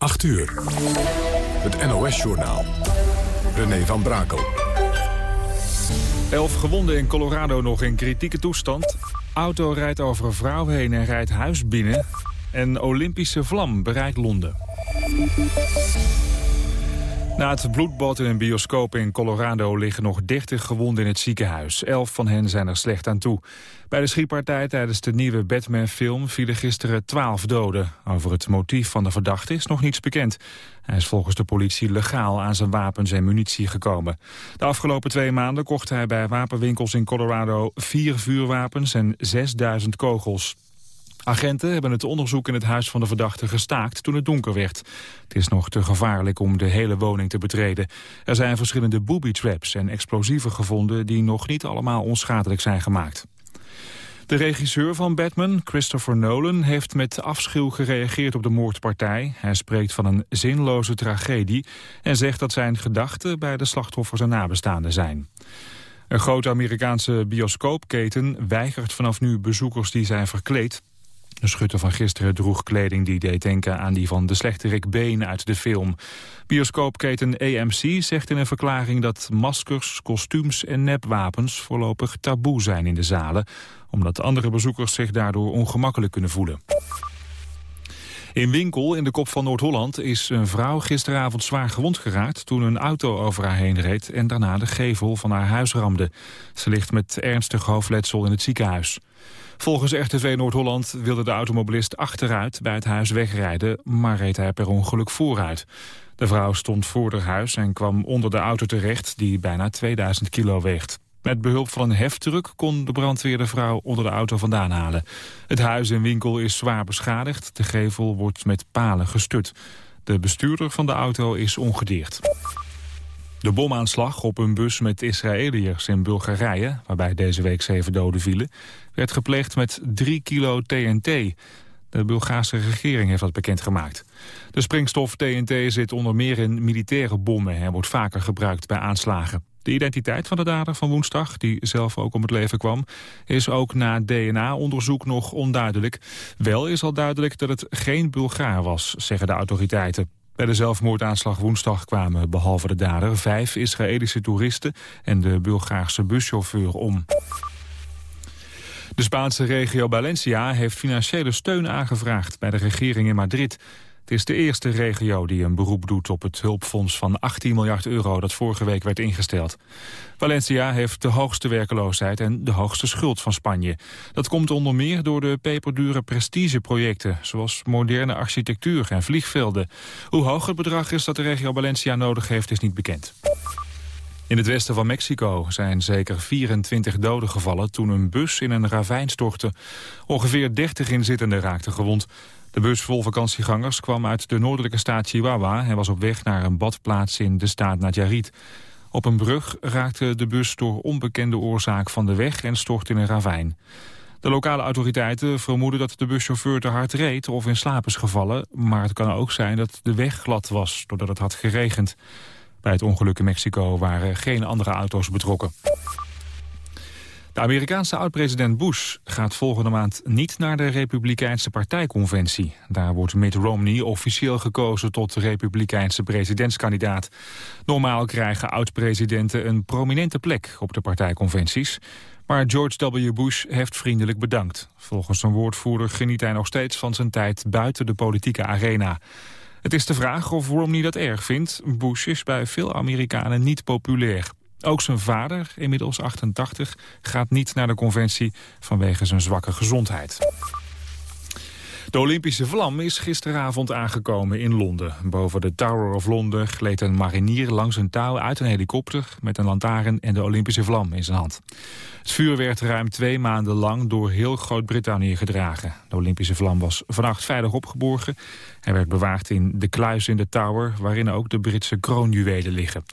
8 uur. Het NOS-journaal. René van Brakel. Elf gewonden in Colorado nog in kritieke toestand. Auto rijdt over een vrouw heen en rijdt huis binnen. En Olympische vlam bereikt Londen. Na het bloedbad in een bioscoop in Colorado liggen nog 30 gewonden in het ziekenhuis. Elf van hen zijn er slecht aan toe. Bij de schietpartij tijdens de nieuwe Batman-film vielen gisteren 12 doden. Over het motief van de verdachte is nog niets bekend. Hij is volgens de politie legaal aan zijn wapens en munitie gekomen. De afgelopen twee maanden kocht hij bij wapenwinkels in Colorado vier vuurwapens en 6000 kogels. Agenten hebben het onderzoek in het huis van de verdachte gestaakt toen het donker werd. Het is nog te gevaarlijk om de hele woning te betreden. Er zijn verschillende booby traps en explosieven gevonden die nog niet allemaal onschadelijk zijn gemaakt. De regisseur van Batman, Christopher Nolan, heeft met afschuw gereageerd op de moordpartij. Hij spreekt van een zinloze tragedie en zegt dat zijn gedachten bij de slachtoffers en nabestaanden zijn. Een grote Amerikaanse bioscoopketen weigert vanaf nu bezoekers die zijn verkleed de schutter van gisteren droeg kleding die deed denken aan die van de slechterik Been uit de film. Bioscoopketen AMC zegt in een verklaring dat maskers, kostuums en nepwapens voorlopig taboe zijn in de zalen, omdat andere bezoekers zich daardoor ongemakkelijk kunnen voelen. In Winkel, in de kop van Noord-Holland, is een vrouw gisteravond zwaar gewond geraakt... toen een auto over haar heen reed en daarna de gevel van haar huis ramde. Ze ligt met ernstig hoofdletsel in het ziekenhuis. Volgens RTV Noord-Holland wilde de automobilist achteruit bij het huis wegrijden, maar reed hij per ongeluk vooruit. De vrouw stond voor haar huis en kwam onder de auto terecht die bijna 2000 kilo weegt. Met behulp van een heftruck kon de brandweer de vrouw onder de auto vandaan halen. Het huis en winkel is zwaar beschadigd. De gevel wordt met palen gestut. De bestuurder van de auto is ongedeerd. De bomaanslag op een bus met Israëliërs in Bulgarije... waarbij deze week zeven doden vielen... werd gepleegd met 3 kilo TNT. De Bulgaarse regering heeft dat bekendgemaakt. De springstof TNT zit onder meer in militaire bommen... en wordt vaker gebruikt bij aanslagen. De identiteit van de dader van woensdag, die zelf ook om het leven kwam... is ook na DNA-onderzoek nog onduidelijk. Wel is al duidelijk dat het geen Bulgaar was, zeggen de autoriteiten. Bij de zelfmoordaanslag woensdag kwamen behalve de dader... vijf Israëlische toeristen en de Bulgaarse buschauffeur om. De Spaanse regio Valencia heeft financiële steun aangevraagd... bij de regering in Madrid... Het is de eerste regio die een beroep doet op het hulpfonds van 18 miljard euro dat vorige week werd ingesteld. Valencia heeft de hoogste werkeloosheid en de hoogste schuld van Spanje. Dat komt onder meer door de peperdure prestigeprojecten, zoals moderne architectuur en vliegvelden. Hoe hoog het bedrag is dat de regio Valencia nodig heeft is niet bekend. In het westen van Mexico zijn zeker 24 doden gevallen toen een bus in een ravijn stortte. Ongeveer 30 inzittenden raakten gewond. De bus vol vakantiegangers kwam uit de noordelijke staat Chihuahua... en was op weg naar een badplaats in de staat Nayarit. Op een brug raakte de bus door onbekende oorzaak van de weg... en stortte in een ravijn. De lokale autoriteiten vermoeden dat de buschauffeur te hard reed... of in slaap is gevallen, maar het kan ook zijn dat de weg glad was... doordat het had geregend. Bij het ongeluk in Mexico waren geen andere auto's betrokken. De Amerikaanse oud-president Bush gaat volgende maand niet naar de Republikeinse partijconventie. Daar wordt Mitt Romney officieel gekozen tot Republikeinse presidentskandidaat. Normaal krijgen oud-presidenten een prominente plek op de partijconventies. Maar George W. Bush heeft vriendelijk bedankt. Volgens een woordvoerder geniet hij nog steeds van zijn tijd buiten de politieke arena. Het is de vraag of Romney dat erg vindt. Bush is bij veel Amerikanen niet populair. Ook zijn vader, inmiddels 88, gaat niet naar de conventie vanwege zijn zwakke gezondheid. De Olympische vlam is gisteravond aangekomen in Londen. Boven de Tower of London gleed een marinier langs een touw uit een helikopter... met een lantaarn en de Olympische vlam in zijn hand. Het vuur werd ruim twee maanden lang door heel Groot-Brittannië gedragen. De Olympische vlam was vannacht veilig opgeborgen. Hij werd bewaard in de kluis in de Tower... waarin ook de Britse kroonjuwelen liggen.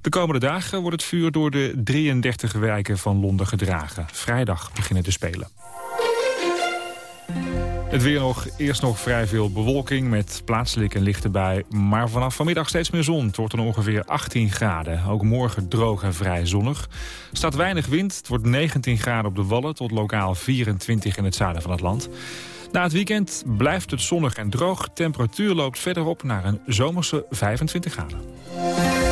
De komende dagen wordt het vuur door de 33 wijken van Londen gedragen. Vrijdag beginnen de Spelen. Het weer nog, eerst nog vrij veel bewolking met plaatselijk een lichte bui. Maar vanaf vanmiddag steeds meer zon. Het wordt dan ongeveer 18 graden. Ook morgen droog en vrij zonnig. Staat weinig wind. Het wordt 19 graden op de Wallen tot lokaal 24 in het zuiden van het land. Na het weekend blijft het zonnig en droog. Temperatuur loopt verder op naar een zomerse 25 graden.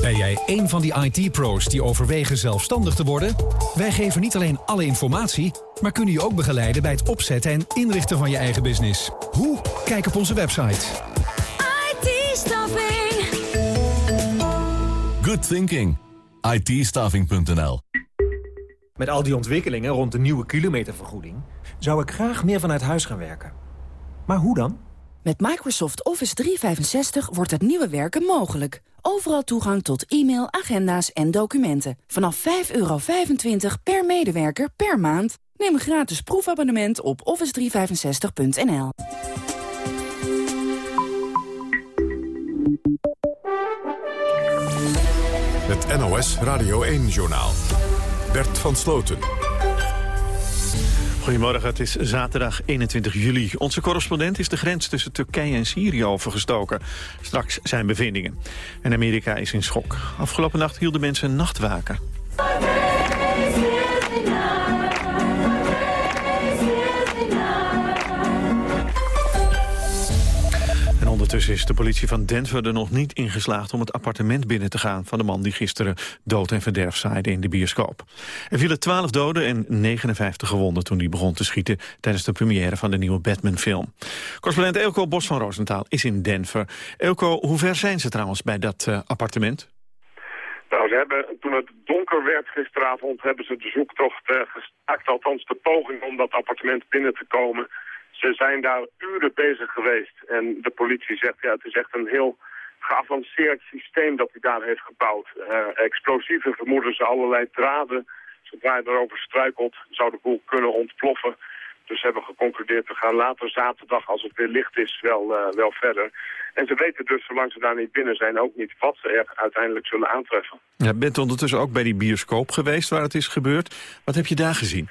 Ben jij een van die IT-pro's die overwegen zelfstandig te worden? Wij geven niet alleen alle informatie, maar kunnen je ook begeleiden bij het opzetten en inrichten van je eigen business. Hoe? Kijk op onze website. IT-staffing. Good thinking. it Met al die ontwikkelingen rond de nieuwe kilometervergoeding... zou ik graag meer vanuit huis gaan werken. Maar hoe dan? Met Microsoft Office 365 wordt het nieuwe werken mogelijk. Overal toegang tot e-mail, agenda's en documenten. Vanaf 5,25 per medewerker per maand. Neem een gratis proefabonnement op office365.nl. Het NOS Radio 1-journaal. Bert van Sloten. Goedemorgen, het is zaterdag 21 juli. Onze correspondent is de grens tussen Turkije en Syrië overgestoken. Straks zijn bevindingen. En Amerika is in schok. Afgelopen nacht hielden mensen nachtwaken. Ondertussen is de politie van Denver er nog niet in geslaagd om het appartement binnen te gaan van de man die gisteren dood en verderf zaaide in de bioscoop. Er vielen 12 doden en 59 gewonden toen hij begon te schieten tijdens de première van de nieuwe Batman-film. Correspondent Elko Bos van Roosentaal is in Denver. Elko, hoe ver zijn ze trouwens bij dat uh, appartement? Nou, ze hebben, toen het donker werd gisteravond, hebben ze de zoektocht uh, gestaakt. Althans de poging om dat appartement binnen te komen. Ze zijn daar uren bezig geweest. En de politie zegt, ja, het is echt een heel geavanceerd systeem dat hij daar heeft gebouwd. Uh, explosieven vermoeden ze allerlei draden. Zodra je erover struikelt, zou de boel kunnen ontploffen. Dus ze hebben geconcludeerd, we gaan later zaterdag, als het weer licht is, wel, uh, wel verder. En ze weten dus, zolang ze daar niet binnen zijn, ook niet wat ze er uiteindelijk zullen aantreffen. Ja, bent ondertussen ook bij die bioscoop geweest waar het is gebeurd. Wat heb je daar gezien?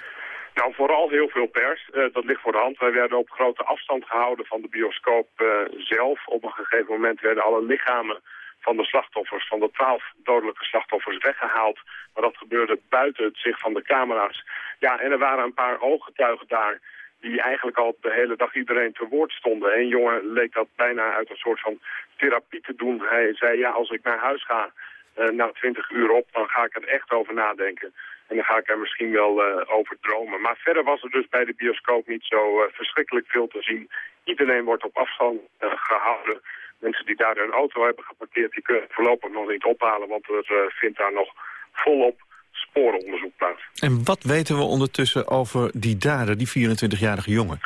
Nou, vooral heel veel pers. Uh, dat ligt voor de hand. Wij werden op grote afstand gehouden van de bioscoop uh, zelf. Op een gegeven moment werden alle lichamen van de slachtoffers, van de twaalf dodelijke slachtoffers, weggehaald. Maar dat gebeurde buiten het zicht van de camera's. Ja, en er waren een paar ooggetuigen daar die eigenlijk al de hele dag iedereen te woord stonden. Een jongen leek dat bijna uit een soort van therapie te doen. Hij zei, ja, als ik naar huis ga uh, na twintig uur op, dan ga ik er echt over nadenken. En dan ga ik er misschien wel uh, over dromen. Maar verder was er dus bij de bioscoop niet zo uh, verschrikkelijk veel te zien. Iedereen wordt op afstand uh, gehouden. Mensen die daar hun auto hebben geparkeerd, die kunnen voorlopig nog niet ophalen. Want er vindt daar nog volop sporenonderzoek plaats. En wat weten we ondertussen over die dader, die 24-jarige jongen?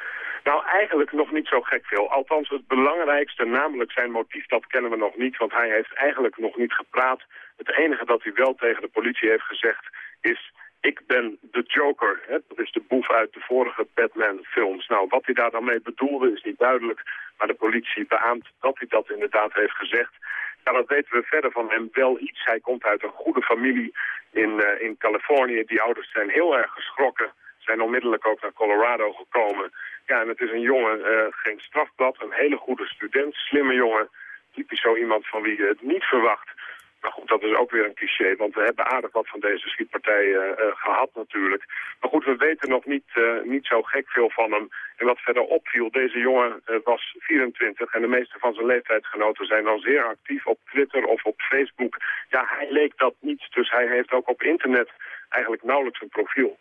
Nou, eigenlijk nog niet zo gek veel. Althans, het belangrijkste, namelijk zijn motief, dat kennen we nog niet. Want hij heeft eigenlijk nog niet gepraat. Het enige dat hij wel tegen de politie heeft gezegd is... ik ben de Joker. Hè? Dat is de boef uit de vorige Batman-films. Nou, wat hij daar dan mee bedoelde is niet duidelijk. Maar de politie beaamt dat hij dat inderdaad heeft gezegd. Ja, dat weten we verder van hem wel iets. Hij komt uit een goede familie in, uh, in Californië. Die ouders zijn heel erg geschrokken. Zijn onmiddellijk ook naar Colorado gekomen. Ja, en het is een jongen, uh, geen strafblad, een hele goede student, slimme jongen. Typisch zo iemand van wie je het niet verwacht. Maar goed, dat is ook weer een cliché, want we hebben aardig wat van deze schietpartijen uh, gehad natuurlijk. Maar goed, we weten nog niet, uh, niet zo gek veel van hem. En wat verder opviel, deze jongen was 24 en de meeste van zijn leeftijdsgenoten zijn dan zeer actief op Twitter of op Facebook. Ja, hij leek dat niet, dus hij heeft ook op internet eigenlijk nauwelijks een profiel.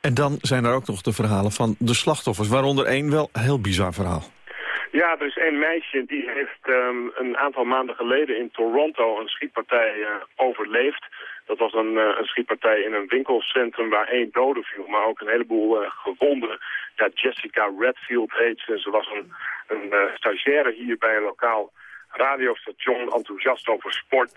En dan zijn er ook nog de verhalen van de slachtoffers, waaronder één wel heel bizar verhaal. Ja, er is één meisje die heeft um, een aantal maanden geleden in Toronto een schietpartij uh, overleefd. Dat was een, uh, een schietpartij in een winkelcentrum waar één dode viel, maar ook een heleboel uh, gewonden. Ja, Jessica Redfield heet ze. Ze was een, een stagiaire hier bij een lokaal radiostation, enthousiast over sport.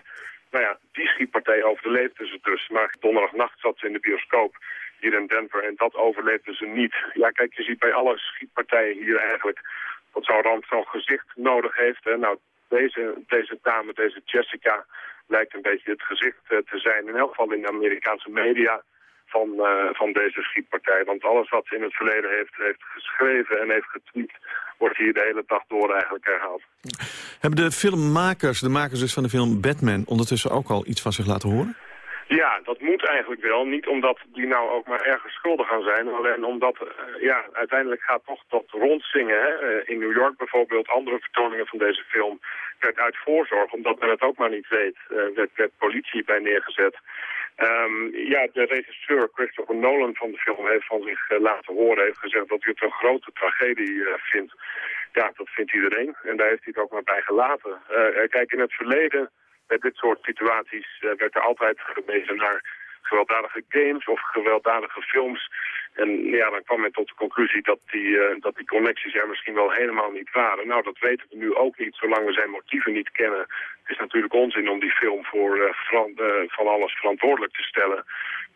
Nou ja, die schietpartij overleefde ze dus. Maar donderdagnacht zat ze in de bioscoop hier in Denver. En dat overleefden ze niet. Ja, kijk, je ziet bij alle schietpartijen hier eigenlijk dat zo'n ramp zo'n gezicht nodig heeft. Hè. Nou, deze, deze dame, deze Jessica, lijkt een beetje het gezicht eh, te zijn. In elk geval in de Amerikaanse media van, uh, van deze schietpartij. Want alles wat ze in het verleden heeft, heeft geschreven en heeft getweet... wordt hier de hele dag door eigenlijk herhaald. Hebben de filmmakers, de makers dus van de film Batman... ondertussen ook al iets van zich laten horen? Ja, dat moet eigenlijk wel. Niet omdat die nou ook maar ergens schuldig gaan zijn. Alleen omdat, uh, ja, uiteindelijk gaat toch dat rondzingen. Hè? Uh, in New York bijvoorbeeld, andere vertoningen van deze film... werd uit voorzorg, omdat men het ook maar niet weet... Uh, werd, politie bij neergezet. Um, ja, de regisseur Christopher Nolan van de film heeft van zich laten horen... heeft gezegd dat hij het een grote tragedie vindt. Ja, dat vindt iedereen. En daar heeft hij het ook maar bij gelaten. kijk, in het verleden bij dit soort situaties uh, werd er altijd gewezen naar gewelddadige games of gewelddadige films. En ja, dan kwam men tot de conclusie dat die, uh, dat die connecties er misschien wel helemaal niet waren. Nou, dat weten we nu ook niet, zolang we zijn motieven niet kennen. Het is natuurlijk onzin om die film voor uh, van alles verantwoordelijk te stellen.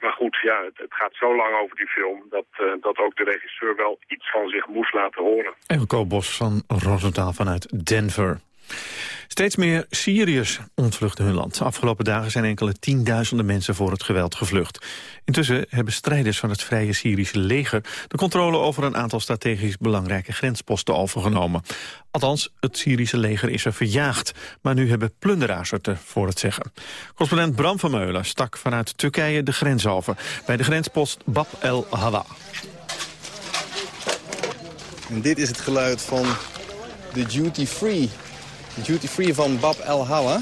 Maar goed, ja, het, gaat zo lang over die film dat, dat ook de regisseur wel iets van zich moest laten horen. Elko Bos van Rosendaal vanuit Denver. Steeds meer Syriërs ontvluchten hun land. Afgelopen dagen zijn enkele tienduizenden mensen voor het geweld gevlucht. Intussen hebben strijders van het Vrije Syrische leger... de controle over een aantal strategisch belangrijke grensposten overgenomen. Althans, het Syrische leger is er verjaagd. Maar nu hebben plunderaars het voor het zeggen. Correspondent Bram van Meulen stak vanuit Turkije de grens over... bij de grenspost Bab el Hawa. En dit is het geluid van de duty-free duty-free van Bab El Hawa.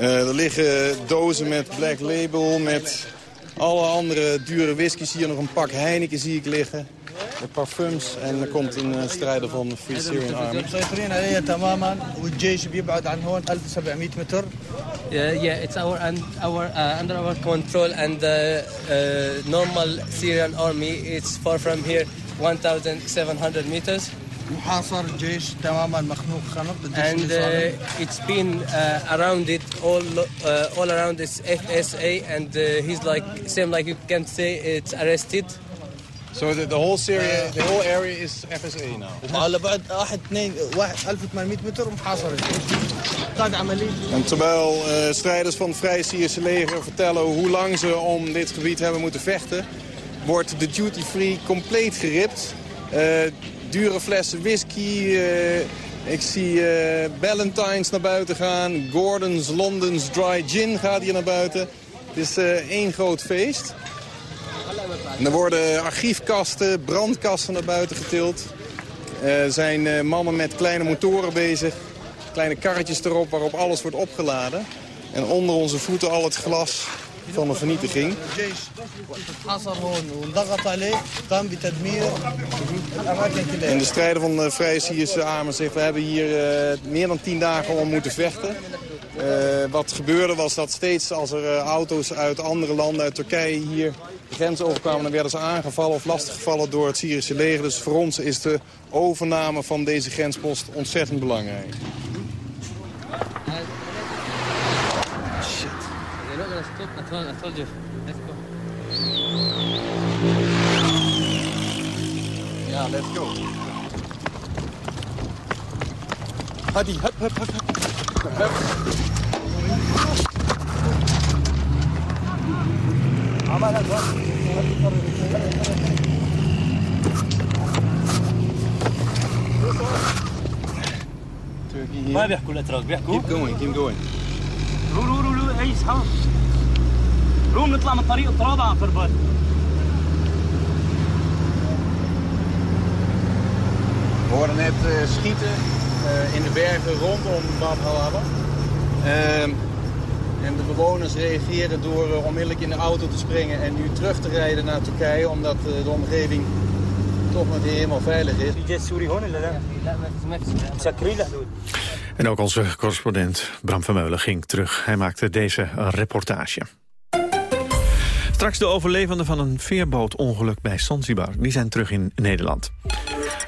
Uh, er liggen dozen met Black Label, met alle andere dure whiskies. Hier nog een pak Heineken zie ik liggen. De parfums en er komt een uh, strijder van de Free Syrian Army. Yeah, yeah, it's our and our uh, under our control and the uh, normal Syrian army. It's far from here, 1,700 meters. محاصر الجيش تماما مخنوق خنق and uh, it's been uh, around it all uh, all around this FSA and he's like same like you can say it's arrested So the, the whole Syria, the whole area is FSA now. على بعد واحد اثنين واحد 1800 متر محاصر En terwijl uh, strijders van het Vrije Syrische leger vertellen hoe lang ze om dit gebied hebben moeten vechten, wordt de duty free compleet geript. Dure flessen whisky. Uh, ik zie uh, Ballantines naar buiten gaan. Gordon's London's Dry Gin gaat hier naar buiten. Het is uh, één groot feest. Er worden archiefkasten, brandkasten naar buiten getild. Er zijn mannen met kleine motoren bezig. Kleine karretjes erop waarop alles wordt opgeladen. En onder onze voeten al het glas van de vernietiging. En de strijder van de Vrije Syrische Armen zegt... we hebben hier uh, meer dan tien dagen om moeten vechten. Uh, wat gebeurde was dat steeds als er auto's uit andere landen, uit Turkije hier de grens overkwamen... dan werden ze aangevallen of lastiggevallen door het Syrische leger. Dus voor ons is de overname van deze grenspost ontzettend belangrijk. I told, I told you. Let's go. Yeah, let's go. Hadi, hup, hup, hup, hup. ما بيحكوا الاتراك بيحكوا Keep going, keep going. رو رو رو رو اي اصحاب روم نطلع من طريق التراب على فربال We horen net uh, schieten uh, in de bergen rondom Bab Halaba. Uh, en de bewoners reageren door uh, onmiddellijk in de auto te springen en nu terug te rijden naar Turkije, omdat de omgeving toch nog niet helemaal veilig is. En ook onze correspondent Bram Vermeulen ging terug. Hij maakte deze reportage. Straks de overlevenden van een veerbootongeluk bij Zanzibar. Die zijn terug in Nederland.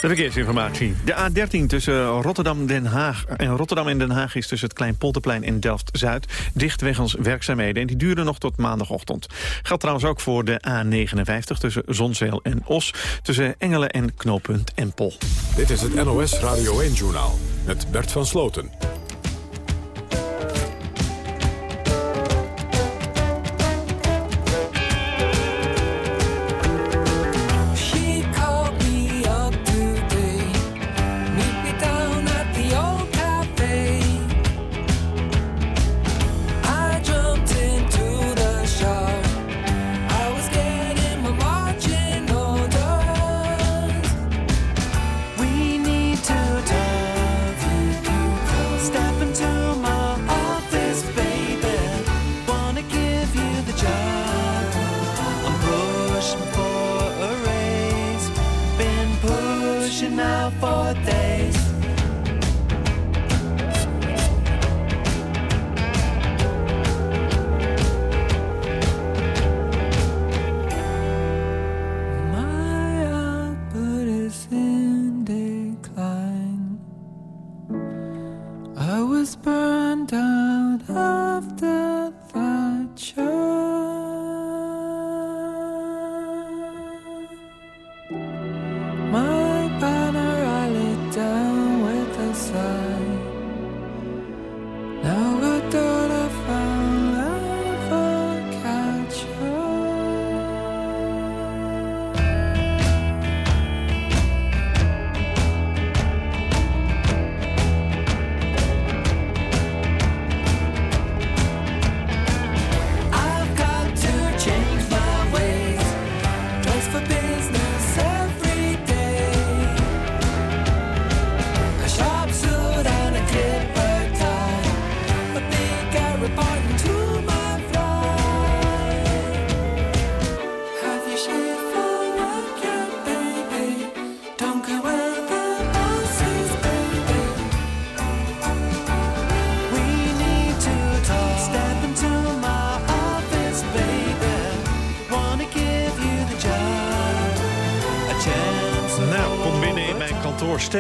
De verkeersinformatie. De A13 tussen Rotterdam, Den Haag, en Rotterdam en Den Haag is tussen het Kleinpolderplein en Delft-Zuid dicht wegens werkzaamheden. En die duren nog tot maandagochtend. Geldt trouwens ook voor de A59 tussen Zonzeel en Os, tussen Engelen en knooppunt Empel. Dit is het NOS Radio 1-journaal met Bert van Sloten.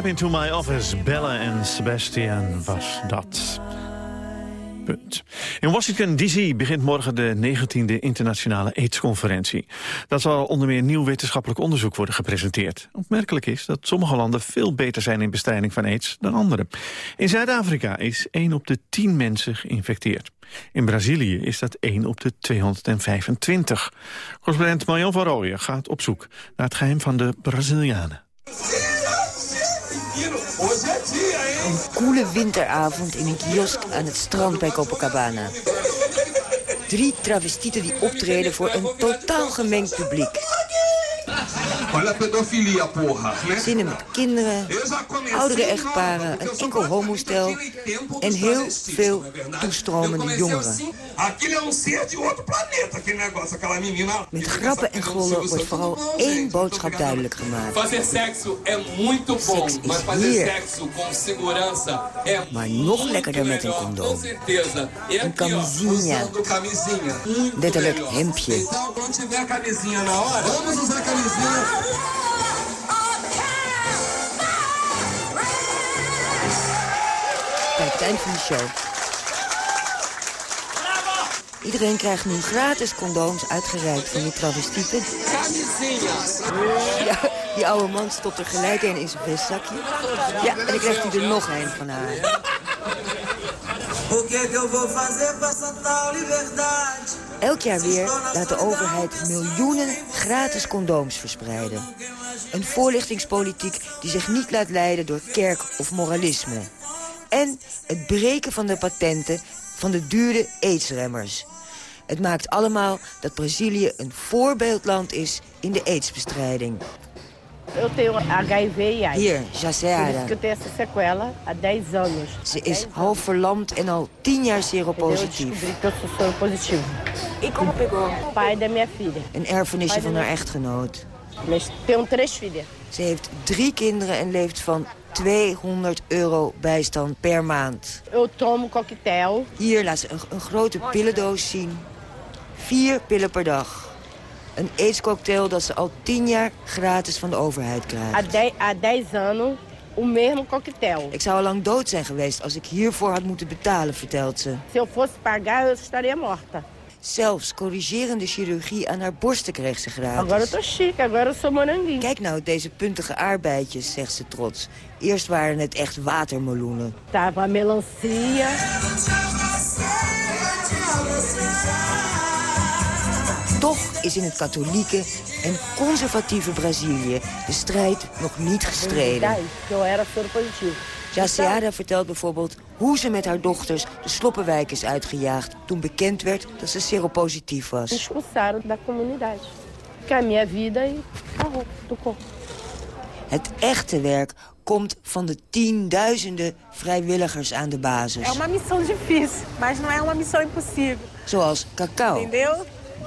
Into my office. Bella en Sebastian was dat. Punt. In Washington D.C. begint morgen de 19e internationale AIDS-conferentie. Dat zal onder meer nieuw wetenschappelijk onderzoek worden gepresenteerd. Opmerkelijk is dat sommige landen veel beter zijn in bestrijding van AIDS dan andere. In Zuid-Afrika is 1 op de 10 mensen geïnfecteerd. In Brazilië is dat 1 op de 225. Correspondent Marjan van Rooyen gaat op zoek naar het geheim van de Brazilianen. Een koele winteravond in een kiosk aan het strand bij Copacabana. Drie travestieten die optreden voor een totaal gemengd publiek. Zinnen met kinderen, oudere echtparen, een enkel homostel en heel veel toestromende jongeren. Aquilo é um ser de outro planeta, aquele negócio, aquela menina. Met grappen en gollen wordt vooral één boodschap duidelijk gemaakt. Seks is hier. sexo com segurança é Maar nog lekkerder met een condoom. E Een camisinha. Letterlijk hemdje. Bij het eind van de show. Iedereen krijgt nu gratis condooms uitgereikt van die travestieten. Ja, die oude man stopt er gelijk een in zijn vestzakje. Ja, en dan krijgt hij er nog een van haar. O eu vou fazer liberdade? Elk jaar weer laat de overheid miljoenen gratis condooms verspreiden. Een voorlichtingspolitiek die zich niet laat leiden door kerk of moralisme. En het breken van de patenten van de dure aidsremmers. Het maakt allemaal dat Brazilië een voorbeeldland is in de aidsbestrijding. Eu tenho HIV e AIDS. Hier, Jaceara. que eu tenho essa sequela há 10 anos. Ze is half verlamd en al tien jaar seropositief. Que eu sou soropositivo. E como pegou? Pai da minha filha. Een erfenisje van haar echtgenoot. Ze heeft drie kinderen en leeft van 200 euro bijstand per maand. Eu tomo coquetel. Hier laat ze een, een grote pillendoos zien. Vier pillen per dag. Een aidscocktail dat ze al tien jaar gratis van de overheid krijgt. Há 10, há 10 anos, o mesmo coquetel. Ik zou al lang dood zijn geweest als ik hiervoor had moeten betalen, vertelt ze. Se eu fosse pagar, eu estaria morta. Zelfs corrigerende chirurgie aan haar borsten kreeg ze gratis. Agora eu tô chique, agora eu sou moranguinho. Kijk nou, deze puntige aardbeidjes, zegt ze trots. Eerst waren het echt watermeloenen. Tava melancia. Toch is in het katholieke en conservatieve Brazilië de strijd nog niet gestreden. Jaciara vertelt bijvoorbeeld hoe ze met haar dochters de sloppenwijk is uitgejaagd... toen bekend werd dat ze seropositief was. expulsaram da comunidade. Minha vida e acabou do corpo. Het echte werk komt van de tienduizenden vrijwilligers aan de basis. É uma missão difícil, mas não é uma missão impossível. Zoals cacao.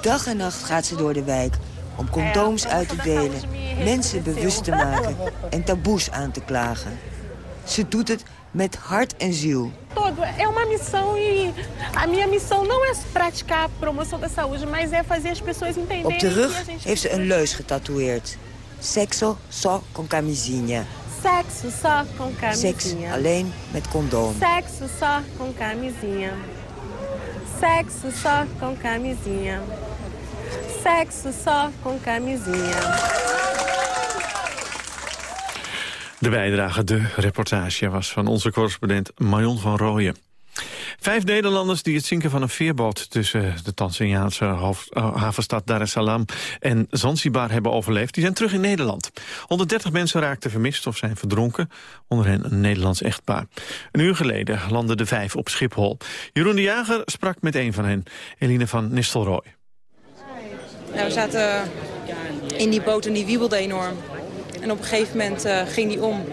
Dag en nacht gaat ze door de wijk om condooms uit te delen, mensen bewust te maken en taboes aan te klagen. Ze doet het met hart en ziel. É uma missão e a minha missão não é praticar a promoção da saúde, mas é fazer as pessoas entenderem Op de rug heeft ze een leus getatoeëerd. Sexo só con camisinha. sexo só com Seks camisinha. alleen met condoom. Sexo só com camisinha. Sexo só com camisinha. Sexo só com camisinha. De bijdrage, de reportage, was van onze correspondent Marion van Rooyen. Vijf Nederlanders die het zinken van een veerboot tussen de Tanzaniaanse eh, havenstad Dar es Salaam en Zanzibar hebben overleefd, die zijn terug in Nederland. 130 mensen raakten vermist of zijn verdronken, onder hen een Nederlands echtpaar. Een uur geleden landden de vijf op Schiphol. Jeroen de Jager sprak met een van hen, Eline van Nistelrooy. Nou, we zaten in die boot en die wiebelde enorm. En op een gegeven moment eh, ging die om.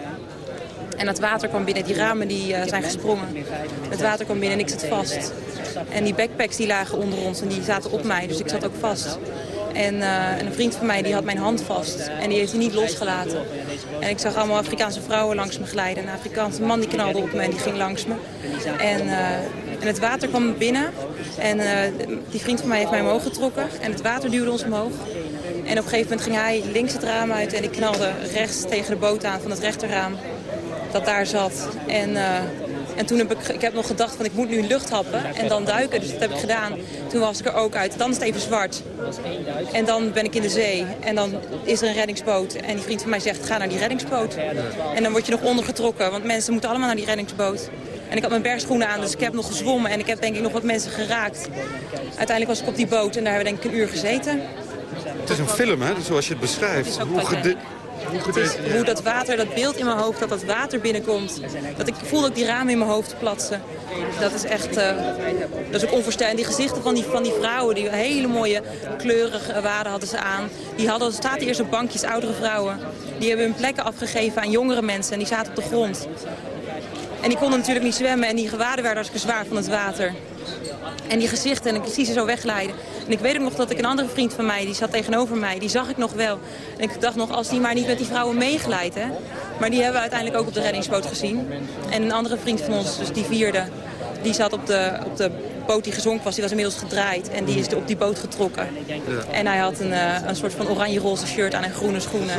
En het water kwam binnen, die ramen die, eh, zijn gesprongen. Het water kwam binnen en ik zat vast. En die backpacks die lagen onder ons en die zaten op mij, dus ik zat ook vast. En, eh, en een vriend van mij die had mijn hand vast en die heeft hij niet losgelaten. En ik zag allemaal Afrikaanse vrouwen langs me glijden. Een Afrikaanse man die knalde op me en die ging langs me. En, eh, en het water kwam binnen en die vriend van mij heeft mij omhoog getrokken. En het water duwde ons omhoog. En op een gegeven moment ging hij links het raam uit en ik knalde rechts tegen de boot aan van het rechterraam dat daar zat. En, eh, en toen heb ik, ik heb nog gedacht van ik moet nu lucht happen en dan duiken. Dus dat heb ik gedaan. Toen was ik er ook uit. Dan is het even zwart. En dan ben ik in de zee. En dan is er een reddingsboot. En die vriend van mij zegt ga naar die reddingsboot. En dan word je nog ondergetrokken. Want mensen moeten allemaal naar die reddingsboot. En ik had mijn bergschoenen aan, dus ik heb nog gezwommen. En ik heb denk ik nog wat mensen geraakt. Uiteindelijk was ik op die boot en daar hebben we denk ik een uur gezeten. Het is een film, hè, zoals je het beschrijft. Hoe, Het is hoe dat water, dat beeld in mijn hoofd, dat dat water binnenkomt. Dat ik voel dat die ramen in mijn hoofd platsen. Dat is echt, eh, dat is ook onvoorstelbaar. En die gezichten van die, van die vrouwen, die hele mooie kleurige waden hadden ze aan. Die hadden, staat eerst op bankjes, oudere vrouwen. Die hebben hun plekken afgegeven aan jongere mensen en die zaten op de grond. En die konden natuurlijk niet zwemmen en die gewaden werden hartstikke zwaar van het water. En die gezichten, en ik zie ze zo wegglijden. En ik weet ook nog dat ik een andere vriend van mij, die zat tegenover mij, die zag ik nog wel. En ik dacht nog, als die maar niet met die vrouwen meeglijdt. Maar die hebben we uiteindelijk ook op de reddingsboot gezien. En een andere vriend van ons, dus die vierde, die zat op de, op de boot die gezonken was. Die was inmiddels gedraaid en die is op die boot getrokken. En hij had een, eh, een soort van oranje-roze shirt aan en groene schoenen.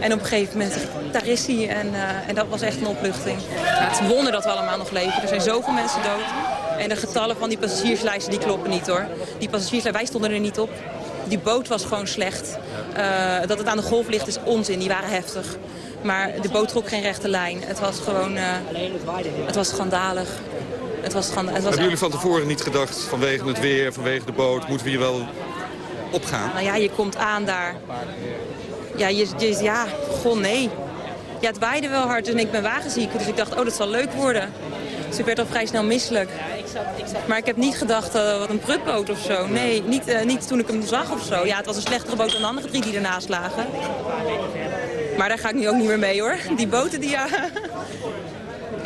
En op een gegeven moment, daar is hij. En, eh, en dat was echt een opluchting. Ja, het is een wonder dat we allemaal nog leven. Er zijn zoveel mensen dood. En de getallen van die passagierslijsten die kloppen niet hoor. Die passagierslijsten, wij stonden er niet op. Die boot was gewoon slecht. Eh, dat het aan de golf ligt is onzin, die waren heftig. Maar de boot trok geen rechte lijn. Het was gewoon, het was schandalig. Het was, schanda- het was Hebben jullie van tevoren niet gedacht, vanwege het weer, vanwege de boot, moeten we hier wel opgaan? Nou ja, je komt aan daar. Ja, je, je, ja, goh, nee. Ja, het waaide wel hard en ik ben wagenziek. Dus ik dacht, oh, dat zal leuk worden. Dus ik werd al vrij snel misselijk. Maar ik heb niet gedacht, eh, wat een prutboot of zo. Nee, niet, eh, niet toen ik hem zag of zo. Ja, het was een slechtere boot dan de andere drie die ernaast lagen. Maar daar ga ik nu ook niet meer mee, hoor. Die boten, die ja...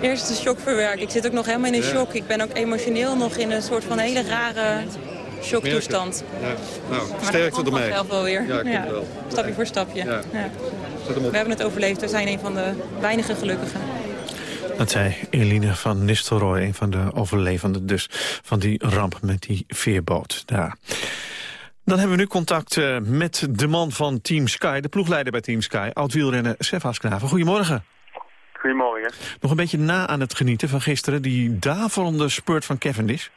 Eerst de shock verwerken. Ik zit ook nog helemaal in een Ja. shock. Ik ben ook emotioneel nog in een soort van hele rare shocktoestand. Ja. Nou, Maar sterkte dat komt ermee. vanzelf wel weer. Ja, wel. Stapje voor stapje. Ja. We hebben het overleefd. We zijn een van de weinige gelukkigen. Dat zei Eline van Nistelrooy, een van de overlevenden dus van die ramp met die veerboot daar. Dan hebben we nu contact eh, met de man van Team Sky, de ploegleider bij Team Sky, oud-wielrenner Sef. Goedemorgen. Goedemorgen. Nog een beetje na aan het genieten van gisteren, die daverende spurt van Cavendish.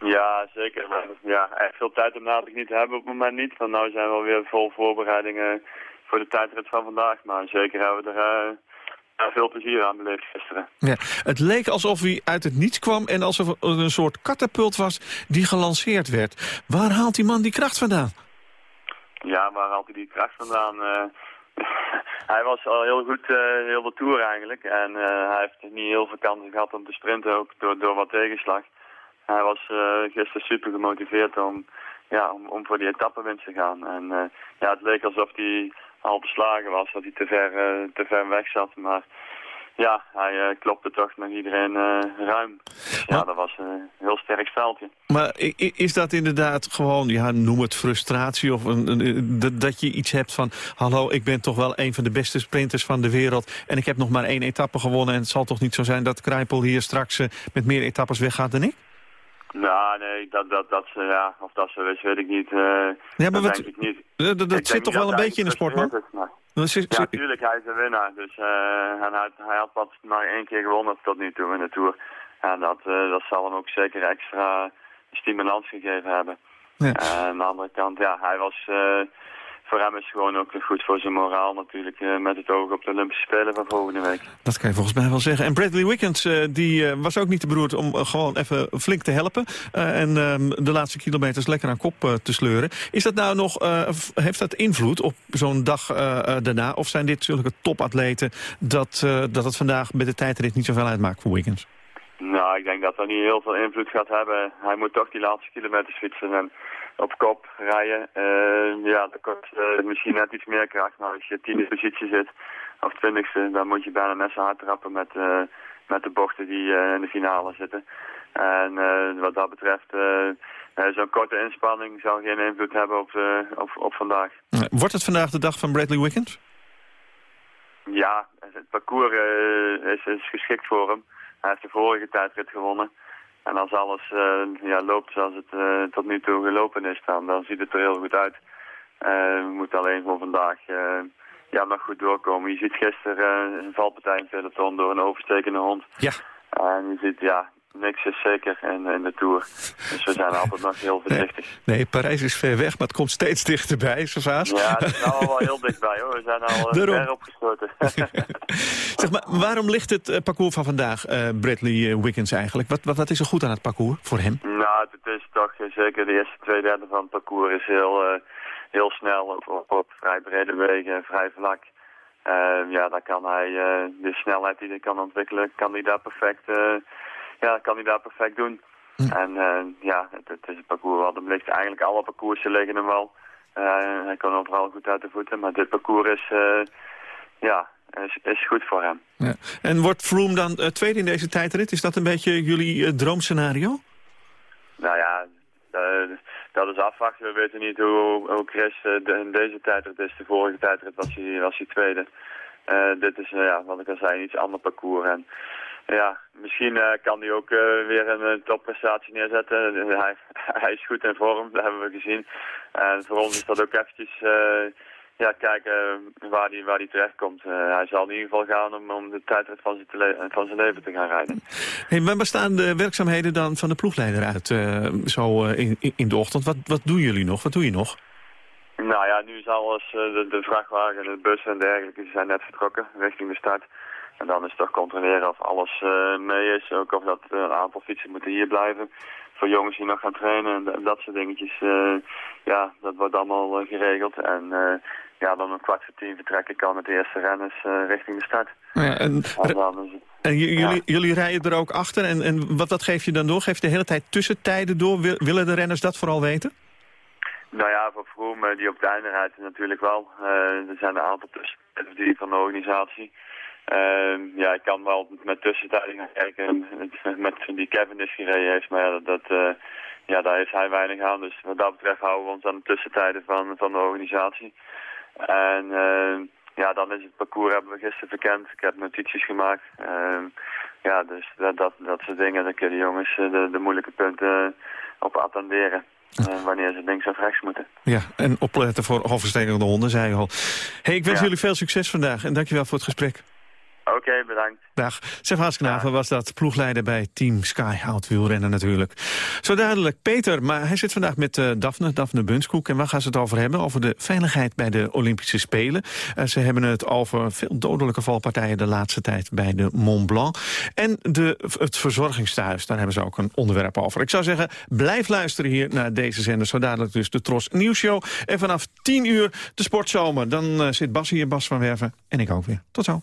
Ja, zeker. Maar, ja, echt veel tijd om te genieten hebben op het moment niet. Want nu zijn we alweer vol voorbereidingen voor de tijdrit van vandaag. Maar zeker hebben we er eh, veel plezier aan beleefd gisteren. Ja, het leek alsof hij uit het niets kwam en alsof het een soort katapult was die gelanceerd werd. Waar haalt die man die kracht vandaan? Ja, waar haalt hij die kracht vandaan? Eh, hij was al heel goed uh, heel de Tour eigenlijk. En uh, hij heeft niet heel veel kansen gehad om te sprinten, ook door, door wat tegenslag. Hij was uh, gisteren super gemotiveerd om, ja, om, om voor die etappenwinst te gaan. En ja, het leek alsof hij al beslagen was, dat hij te ver, te ver weg zat. Maar ja, hij klopte toch met iedereen ruim. Dus ja, dat was een heel sterk veldje. Maar is dat inderdaad gewoon, ja, noem het frustratie... of een, een, dat je iets hebt van... hallo, ik ben toch wel een van de beste sprinters van de wereld... en ik heb nog maar één etappe gewonnen... en het zal toch niet zo zijn dat Kruipel hier straks met meer etappes weggaat dan ik? Nou, nee, dat, dat, dat, ja, of dat is, weet ik niet. Uh, ja, maar dat ik niet. Dat, zit toch wel een beetje in de sport, man? Is, ja, natuurlijk, hij is een winnaar. Dus hij, hij had wat maar één keer gewonnen tot nu toe in de Tour. En dat, dat zal hem ook zeker extra stimulans gegeven hebben. Ja. Aan de andere kant, ja, hij was... voor hem is het gewoon ook goed voor zijn moraal natuurlijk... Uh, met het oog op de Olympische Spelen van volgende week. Dat kan je volgens mij wel zeggen. En Bradley Wiggins uh, die, uh, was ook niet te beroerd om gewoon even flink te helpen... en ehm, de laatste kilometers lekker aan kop te sleuren. Is dat nou nog, heeft dat invloed op zo'n dag daarna? Of zijn dit zulke topatleten dat, dat het vandaag met de tijdrit niet zoveel uitmaakt voor Wiggins? Nou, ik denk dat dat niet heel veel invloed gaat hebben. Hij moet toch die laatste kilometers fietsen en op kop rijden. Uh, ja, dat kost uh, misschien net iets meer kracht. Maar als je tiende positie zit, of twintigste, dan moet je bijna net zo hard trappen met, uh, met de bochten die in de finale zitten. En wat dat betreft, zo'n korte inspanning zou geen invloed hebben op, op, op vandaag. Wordt het vandaag de dag van Bradley Wiggins? Ja, het parcours is, is geschikt voor hem. Hij heeft de vorige tijdrit gewonnen. En als alles uh, ja, loopt zoals het uh, tot nu toe gelopen is, dan, dan ziet het er heel goed uit. Uh, we moeten alleen voor vandaag ja, nog goed doorkomen. Je ziet gisteren een valpartij in peloton door een overstekende hond. Ja. En je ziet, ja, niks is zeker in, in de Tour. Dus we zijn altijd nog heel voorzichtig. Nee, nee, Parijs is ver weg, maar het komt steeds dichterbij, Savaas. Ja, het is nou al wel heel dichtbij hoor. We zijn al ver opgeschoten. zeg maar, waarom ligt het uh, parcours van vandaag, uh, Bradley Wiggins eigenlijk? Wat, wat, wat, is er goed aan het parcours voor hem? Nou, het is toch zeker de eerste twee derde van het parcours is heel, uh, heel snel op, op, op, vrij brede wegen, vrij vlak. ja, dan kan hij de snelheid die hij kan ontwikkelen, kan hij daar perfect ja, kan hij daar perfect doen. En uh, ja, het, het, is een parcours wat hem ligt. Eigenlijk alle parcoursen liggen hem wel. Uh, hij kan overal goed uit de voeten. Maar dit parcours is, uh, ja, is, is goed voor hem. Ja. En wordt Froome dan tweede in deze tijdrit? Is dat een beetje jullie droomscenario? Nou ja, dat is afwachten. We weten niet hoe, hoe Chris de, in deze tijdrit is. De vorige tijdrit was hij, was hij tweede. dit is, ja, wat ik al zei, een iets ander parcours. En ja, misschien uh, kan hij ook uh, weer een, een topprestatie neerzetten. hij, hij is goed in vorm, dat hebben we gezien. En voor ons is dat ook eventjes uh, ja, kijken waar hij waar die terecht komt. hij zal in ieder geval gaan om, om de tijdrit van zijn, van zijn leven te gaan rijden. Hey, waar bestaan de werkzaamheden dan van de ploegleider uit zo in, in de ochtend? Wat, wat doen jullie nog? Wat doe je nog? Nou ja, nu is alles, de, de vrachtwagen, de bus en dergelijke, die zijn net vertrokken richting de start. En dan is het toch controleren of alles uh, mee is. Ook of dat uh, een aantal fietsen moeten hier blijven. Voor jongens die nog gaan trainen en dat soort dingetjes. Uh, ja, dat wordt allemaal geregeld. En ja, dan om kwart voor tien vertrekken kan met de eerste renners richting de start. Ja, en en, het, jullie, jullie rijden er ook achter. En, en wat, wat geef je dan door? Geef je de hele tijd tussentijden door? Willen de renners dat vooral weten? Nou ja, voor Vroom, die op het einde rijdt natuurlijk wel. er zijn een aantal tussentijden die van de organisatie. Uh, ja, ik kan wel met tussentijden gaan kijken met die Kevin is gereden heeft, maar ja, dat, uh, ja, daar heeft hij weinig aan. Dus wat dat betreft houden we ons aan de tussentijden van, van de organisatie. En uh, ja, dan is het parcours hebben we gisteren verkend. Ik heb notities gemaakt. Uh, ja, dus dat, dat, dat soort dingen, dan kunnen de jongens de, de moeilijke punten op attenderen. eh, wanneer ze links of rechts moeten. Ja, en opletten voor overstekende honden, zei je al. hey, ik wens Ja. jullie veel succes vandaag en dankjewel voor het gesprek. Oké, bedankt. Dag. Sef Haasknaven was dat ploegleider bij Team Sky, oud wielrennen natuurlijk. Zo dadelijk Peter, maar hij zit vandaag met eh, Daphne, Daphne Bunskoek. En waar gaan ze het over hebben? Over de veiligheid bij de Olympische Spelen. Eh, ze hebben het over veel dodelijke valpartijen de laatste tijd bij de Mont Blanc. En de, het verzorgingstehuis, daar hebben ze ook een onderwerp over. Ik zou zeggen, blijf luisteren hier naar deze zender. Zo dadelijk dus de Tros Nieuwsshow. En vanaf 10 uur de Sportzomer. Dan eh, zit Bas hier, Bas van Werven. En ik ook weer. Tot zo.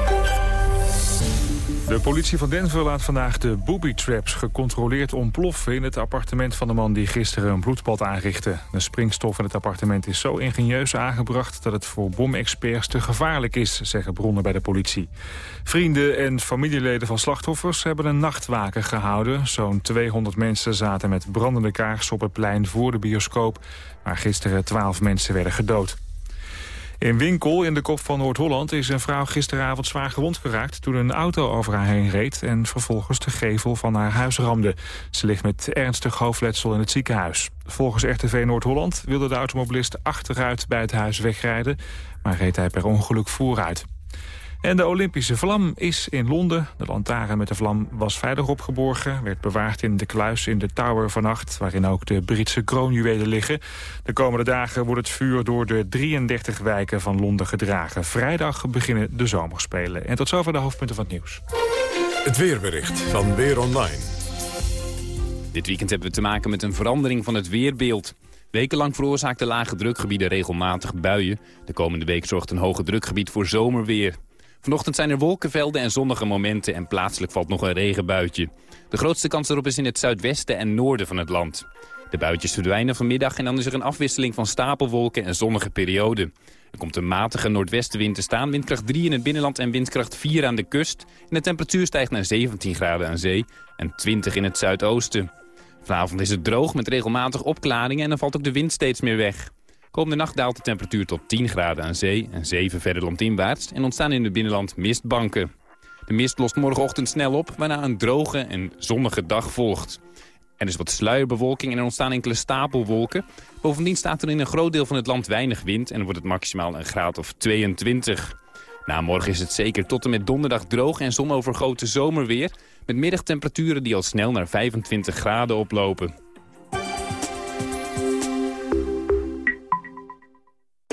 De politie van Denver laat vandaag de booby traps gecontroleerd ontploffen... in het appartement van de man die gisteren een bloedbad aanrichtte. De springstof in het appartement is zo ingenieus aangebracht... dat het voor bomexperts te gevaarlijk is, zeggen bronnen bij de politie. Vrienden en familieleden van slachtoffers hebben een nachtwaken gehouden. Zo'n 200 mensen zaten met brandende kaarsen op het plein voor de bioscoop... waar gisteren 12 mensen werden gedood. In Winkel, in de kop van Noord-Holland, is een vrouw gisteravond zwaar gewond geraakt... toen een auto over haar heen reed en vervolgens de gevel van haar huis ramde. Ze ligt met ernstig hoofdletsel in het ziekenhuis. Volgens RTV Noord-Holland wilde de automobilist achteruit bij het huis wegrijden... maar reed hij per ongeluk vooruit. En de Olympische vlam is in Londen. De lantaarn met de vlam was veilig opgeborgen. Werd bewaard in de kluis in de Tower vannacht... waarin ook de Britse kroonjuwelen liggen. De komende dagen wordt het vuur door de 33 wijken van Londen gedragen. Vrijdag beginnen de zomerspelen. En tot zover de hoofdpunten van het nieuws. Het weerbericht van Weer Online. Dit weekend hebben we te maken met een verandering van het weerbeeld. Wekenlang veroorzaakten lage drukgebieden regelmatig buien. De komende week zorgt een hoge drukgebied voor zomerweer. Vanochtend zijn er wolkenvelden en zonnige momenten en plaatselijk valt nog een regenbuitje. De grootste kans erop is in het zuidwesten en noorden van het land. De buitjes verdwijnen vanmiddag en dan is er een afwisseling van stapelwolken en zonnige perioden. Er komt een matige noordwestenwind te staan, windkracht 3 in het binnenland en windkracht 4 aan de kust. De temperatuur stijgt naar 17 graden aan zee en 20 in het zuidoosten. Vanavond is het droog met regelmatig opklaringen en dan valt ook de wind steeds meer weg. Komende nacht daalt de temperatuur tot 10 graden aan zee en 7 verder landinwaarts en ontstaan in het binnenland mistbanken. De mist lost morgenochtend snel op, waarna een droge en zonnige dag volgt. Er is wat sluierbewolking en er ontstaan enkele stapelwolken. Bovendien staat er in een groot deel van het land weinig wind en wordt het maximaal een graad of 22. Na morgen is het zeker tot en met donderdag droog en zonovergoten zomerweer... met middagtemperaturen die al snel naar 25 graden oplopen.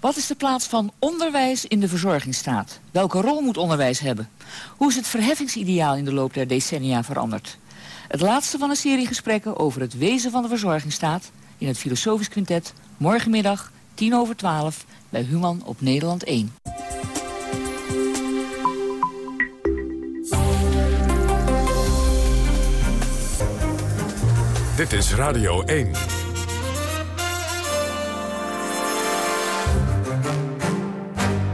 Wat is de plaats van onderwijs in de verzorgingsstaat? Welke rol moet onderwijs hebben? Hoe is het verheffingsideaal in de loop der decennia veranderd? Het laatste van een serie gesprekken over het wezen van de verzorgingsstaat... in het Filosofisch Quintet, morgenmiddag, 10 over 12... bij Human op Nederland 1. Dit is Radio 1.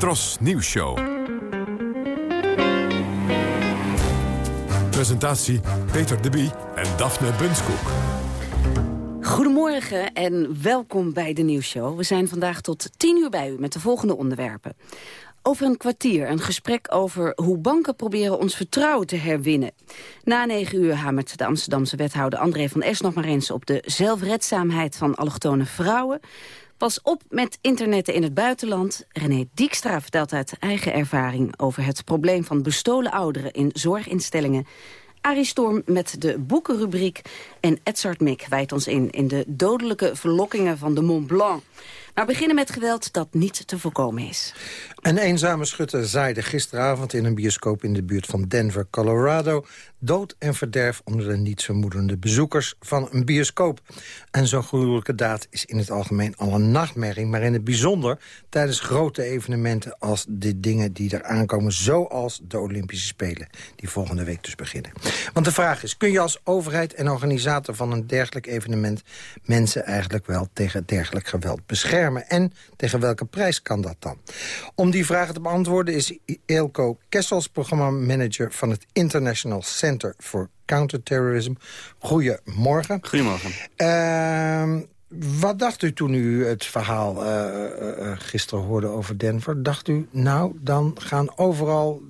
Tros Nieuws Show. Presentatie Peter de Bie en Daphne Bunskoek. Goedemorgen en welkom bij de nieuwsshow. We zijn vandaag tot 10 uur bij u met de volgende onderwerpen. Over een kwartier een gesprek over hoe banken proberen ons vertrouwen te herwinnen. Na negen uur hamert de Amsterdamse wethouder André van Es nog maar eens op de zelfredzaamheid van allochtone vrouwen. Pas op met internetten in het buitenland. René Diekstra vertelt uit eigen ervaring over het probleem van bestolen ouderen in zorginstellingen. Arie Storm met de boekenrubriek. En Edzard Mik wijt ons in in de dodelijke verlokkingen van de Mont Blanc. Nou, beginnen met geweld dat niet te voorkomen is. Een eenzame schutter zaaide gisteravond in een bioscoop in de buurt van Denver, Colorado... dood en verderf onder de nietsvermoedende bezoekers van een bioscoop. En zo'n gruwelijke daad is in het algemeen al een nachtmerrie... maar in het bijzonder tijdens grote evenementen als de dingen die er aankomen... zoals de Olympische Spelen, die volgende week dus beginnen. Want de vraag is, kun je als overheid en organisator van een dergelijk evenement... mensen eigenlijk wel tegen dergelijk geweld beschermen? En tegen welke prijs kan dat dan? Om die vragen te beantwoorden is Eelco Kessels, programmamanager van het International Center for Counterterrorism. Goedemorgen. Goedemorgen. Ehm, wat dacht u toen u het verhaal eh, eh, eh, gisteren hoorde over Denver? Dacht u, nou, dan gaan overal...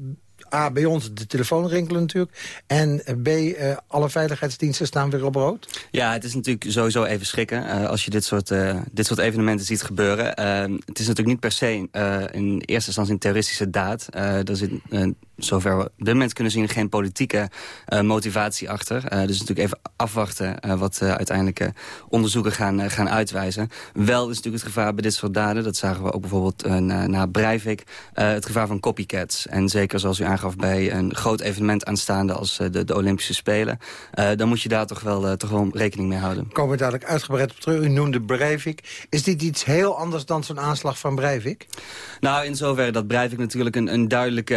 A, bij ons de telefoon rinkelen natuurlijk. En B, eh, alle veiligheidsdiensten staan weer op rood. Ja, het is natuurlijk sowieso even schrikken eh, als je dit soort, eh, dit soort evenementen ziet gebeuren. Eh, het is natuurlijk niet per se eh, in eerste instantie een terroristische daad. Eh er zit, eh, zover we op dit moment kunnen zien, geen politieke eh, motivatie achter. Eh, dus natuurlijk even afwachten eh, wat uiteindelijke onderzoeken gaan, gaan uitwijzen. Wel is natuurlijk het gevaar bij dit soort daden, dat zagen we ook bijvoorbeeld na, na Breivik, het gevaar van copycats. En zeker zoals u aangaf bij een groot evenement aanstaande als de, de Olympische Spelen, dan moet je daar toch wel, toch wel rekening mee houden. Komen we dadelijk uitgebreid op terug. U noemde Breivik. Is dit iets heel anders dan zo'n aanslag van Breivik? Nou, in zoverre dat Breivik natuurlijk een, een duidelijke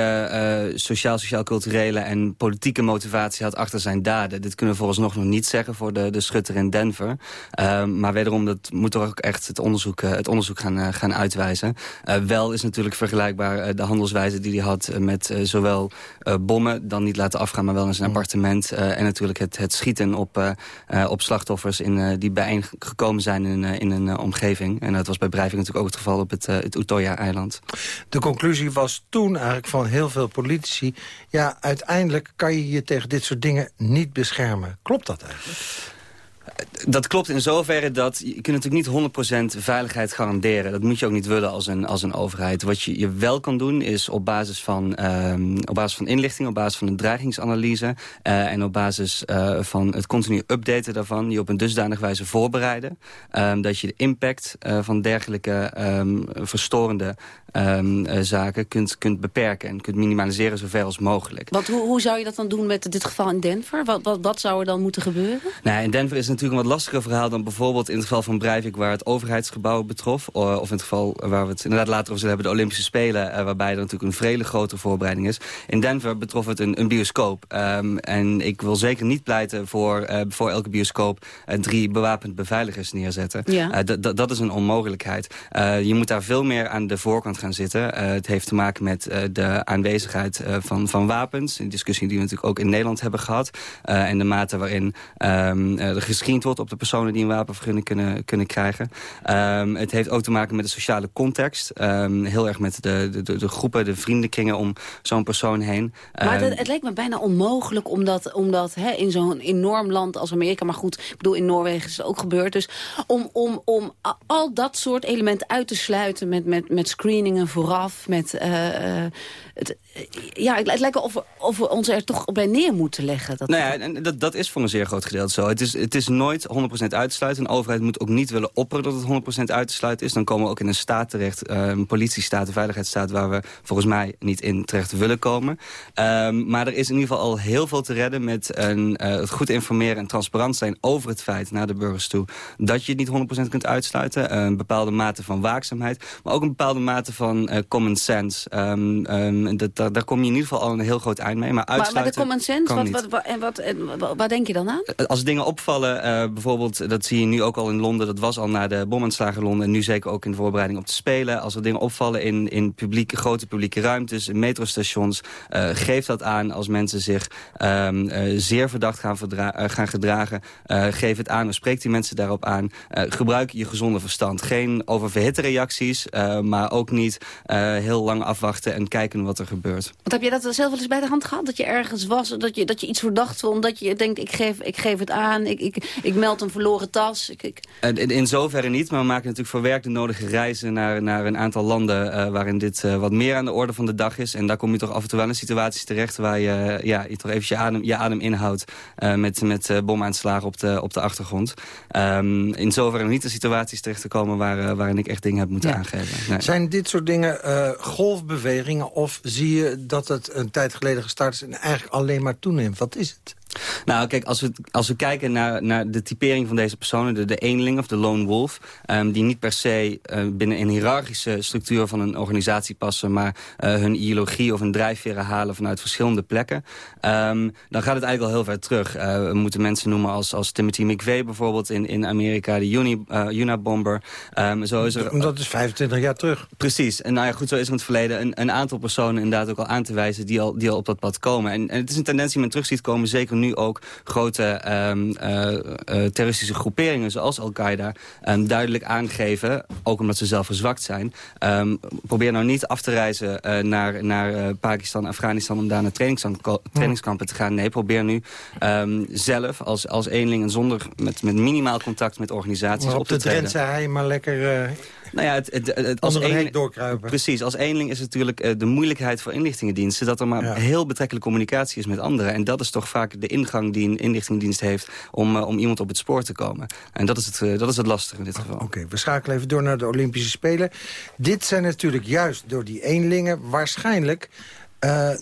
sociaal, sociaal-culturele en politieke motivatie had achter zijn daden. Dit kunnen we vooralsnog nog niet zeggen voor de, de schutter in Denver. Ehm, maar wederom, dat moet toch ook echt het onderzoek, eh, het onderzoek gaan, eh, gaan uitwijzen. Eh, wel is natuurlijk vergelijkbaar de handelswijze die hij had met zowel bommen, dan niet laten afgaan, maar wel in zijn appartement. eh, en natuurlijk het, het schieten op, op slachtoffers in, die bijeengekomen zijn in, in een omgeving. En dat was bij Breivik natuurlijk ook het geval op het, het Utoya-eiland. De conclusie was toen eigenlijk van heel veel ja, uiteindelijk kan je je tegen dit soort dingen niet beschermen. Klopt dat eigenlijk? Dat klopt in zoverre dat je kunt natuurlijk niet 100% veiligheid garanderen. Dat moet je ook niet willen als een, als een overheid. Wat je, je wel kan doen is op basis van, ehm, op basis van inlichting, op basis van een dreigingsanalyse... eh, en op basis eh, van het continu updaten daarvan... je op een dusdanige wijze voorbereiden... ehm, dat je de impact eh, van dergelijke ehm, verstorende ehm, eh, zaken kunt, kunt beperken... en kunt minimaliseren zover als mogelijk. Wat, hoe, hoe zou je dat dan doen met dit geval in Denver? Wat, wat, wat zou er dan moeten gebeuren? Nou, in Denver is het natuurlijk een wat lastiger verhaal dan bijvoorbeeld in het geval van Breivik... waar het overheidsgebouw betrof. Of in het geval waar we het inderdaad later over zullen hebben... de Olympische Spelen, eh, waarbij er natuurlijk een vrede grotere voorbereiding is. In Denver betrof het een, een bioscoop. Ehm, en ik wil zeker niet pleiten voor, eh, voor elke bioscoop... drie bewapend beveiligers neerzetten. Ja. D- dat is een onmogelijkheid. Je moet daar veel meer aan de voorkant gaan zitten. Eh, het heeft te maken met eh, de aanwezigheid eh, van, van wapens. Een discussie die we natuurlijk ook in Nederland hebben gehad. Eh, en de mate waarin eh, er gescreend wordt op de personen die een wapenvergunning kunnen, kunnen krijgen. Ehm, het heeft ook te maken met de sociale context. Ehm, heel erg met de, de, de, de groepen, de vriendenkringen om zo'n persoon heen. Maar het, het lijkt me bijna onmogelijk, omdat, omdat hè, in zo'n enorm land als Amerika... maar goed, ik bedoel, in Noorwegen is het ook gebeurd... dus om, om, om al dat soort elementen uit te sluiten... met, met, met vooraf, met... eh, het, ja, het, lijkt wel of we, ons er toch bij neer moeten leggen. Dat, Nou ja, dat, dat is voor een zeer groot gedeelte zo. Het is, het is nooit 100% uit te sluiten. Een overheid moet ook niet willen opperen dat het 100% uit te sluiten is. Dan komen we ook in een staat terecht, eh, een politiestaat, een veiligheidsstaat... waar we volgens mij niet in terecht willen komen. Ehm, maar er is in ieder geval al heel veel te redden... met een, eh, het goed informeren en transparant zijn over het feit naar de burgers toe... dat je het niet 100% kunt uitsluiten. Eh, een bepaalde mate van waakzaamheid, maar ook een bepaalde mate van eh, common sense. Ehm, dat, daar, daar kom je in ieder geval al een heel groot eind mee. Maar maar, maar de common sense, wat, wat, wat, en wat, waar denk je dan aan? Als dingen opvallen, eh, bijvoorbeeld, dat zie je nu ook al in Londen... dat was al na de bomaanslagen in Londen... en nu zeker ook in de voorbereiding op te spelen... als er dingen opvallen in, in publieke, grote publieke ruimtes, in metrostations... eh geef dat aan als mensen zich ehm, eh, zeer verdacht gaan, eh, gaan gedragen. Eh, geef het aan, spreek die mensen daarop aan. Eh, gebruik je gezonde verstand. Geen oververhitte reacties, eh, maar ook niet eh, heel lang afwachten... en kijken wat er gebeurt. Want heb jij dat zelf wel eens bij de hand gehad? Dat je ergens was, dat je, dat je iets verdacht vond, dat je denkt, ik geef, ik geef het aan, ik, ik, ik meld een verloren tas. Ik, ik... En In, in zoverre niet, maar we maken natuurlijk voor werk de nodige reizen naar, naar een aantal landen eh, waarin dit eh, wat meer aan de orde van de dag is. En daar kom je toch af en toe wel in situaties terecht waar je, eh, ja, je toch even je adem, je adem inhoudt eh, met, met bomaanslagen op de, op de achtergrond. Ehm, in zoverre niet de situaties terecht te komen waar, waarin ik echt dingen heb moeten aangeven. Nee. Zijn dit soort dingen eh, golfbewegingen of zie je dat het een tijd geleden gestart is... en eigenlijk alleen maar toeneemt? Wat is het? Nou, kijk, als we, als we kijken naar, naar de typering van deze personen... de, de eenling of de lone wolf... ehm, die niet per se eh, binnen een hiërarchische structuur van een organisatie passen... maar eh, hun ideologie of hun drijfveren halen vanuit verschillende plekken... ehm, dan gaat het eigenlijk al heel ver terug. Eh, we moeten mensen noemen als, als Timothy McVeigh bijvoorbeeld in, in Amerika... de Uni, Unabomber. Ehm, zo is er, Dat is 25 jaar terug. Precies. En nou ja, goed, zo is er in het verleden een, een aantal personen inderdaad ook al aan te wijzen die al, die al op dat pad komen. En, en het is een tendens die men terug ziet komen, zeker nu ook grote ehm, eh, eh, terroristische groeperingen zoals Al-Qaeda ehm, duidelijk aangeven, ook omdat ze zelf verzwakt zijn. ehm, probeer nou niet af te reizen eh, naar, naar Pakistan, Afghanistan om daar naar trainingskamp- trainingskampen te gaan. Nee, probeer nu zelf als, als eenling en zonder met, met minimaal contact met organisaties op op te de treden. Drentse hei maar lekker... Nou ja, het, het, het, het- als een doorkruipen. Precies, als eenling is het natuurlijk eh, de moeilijkheid voor inlichtingendiensten... dat er maar Ja. heel betrekkelijk communicatie is met anderen. En dat is toch vaak de ingang die een inlichtingendienst heeft... om, eh, om iemand op het spoor te komen. En dat is het, eh, dat is het lastige in dit geval. Oké, we schakelen even door naar de Olympische Spelen. Dit zijn natuurlijk juist door die eenlingen waarschijnlijk...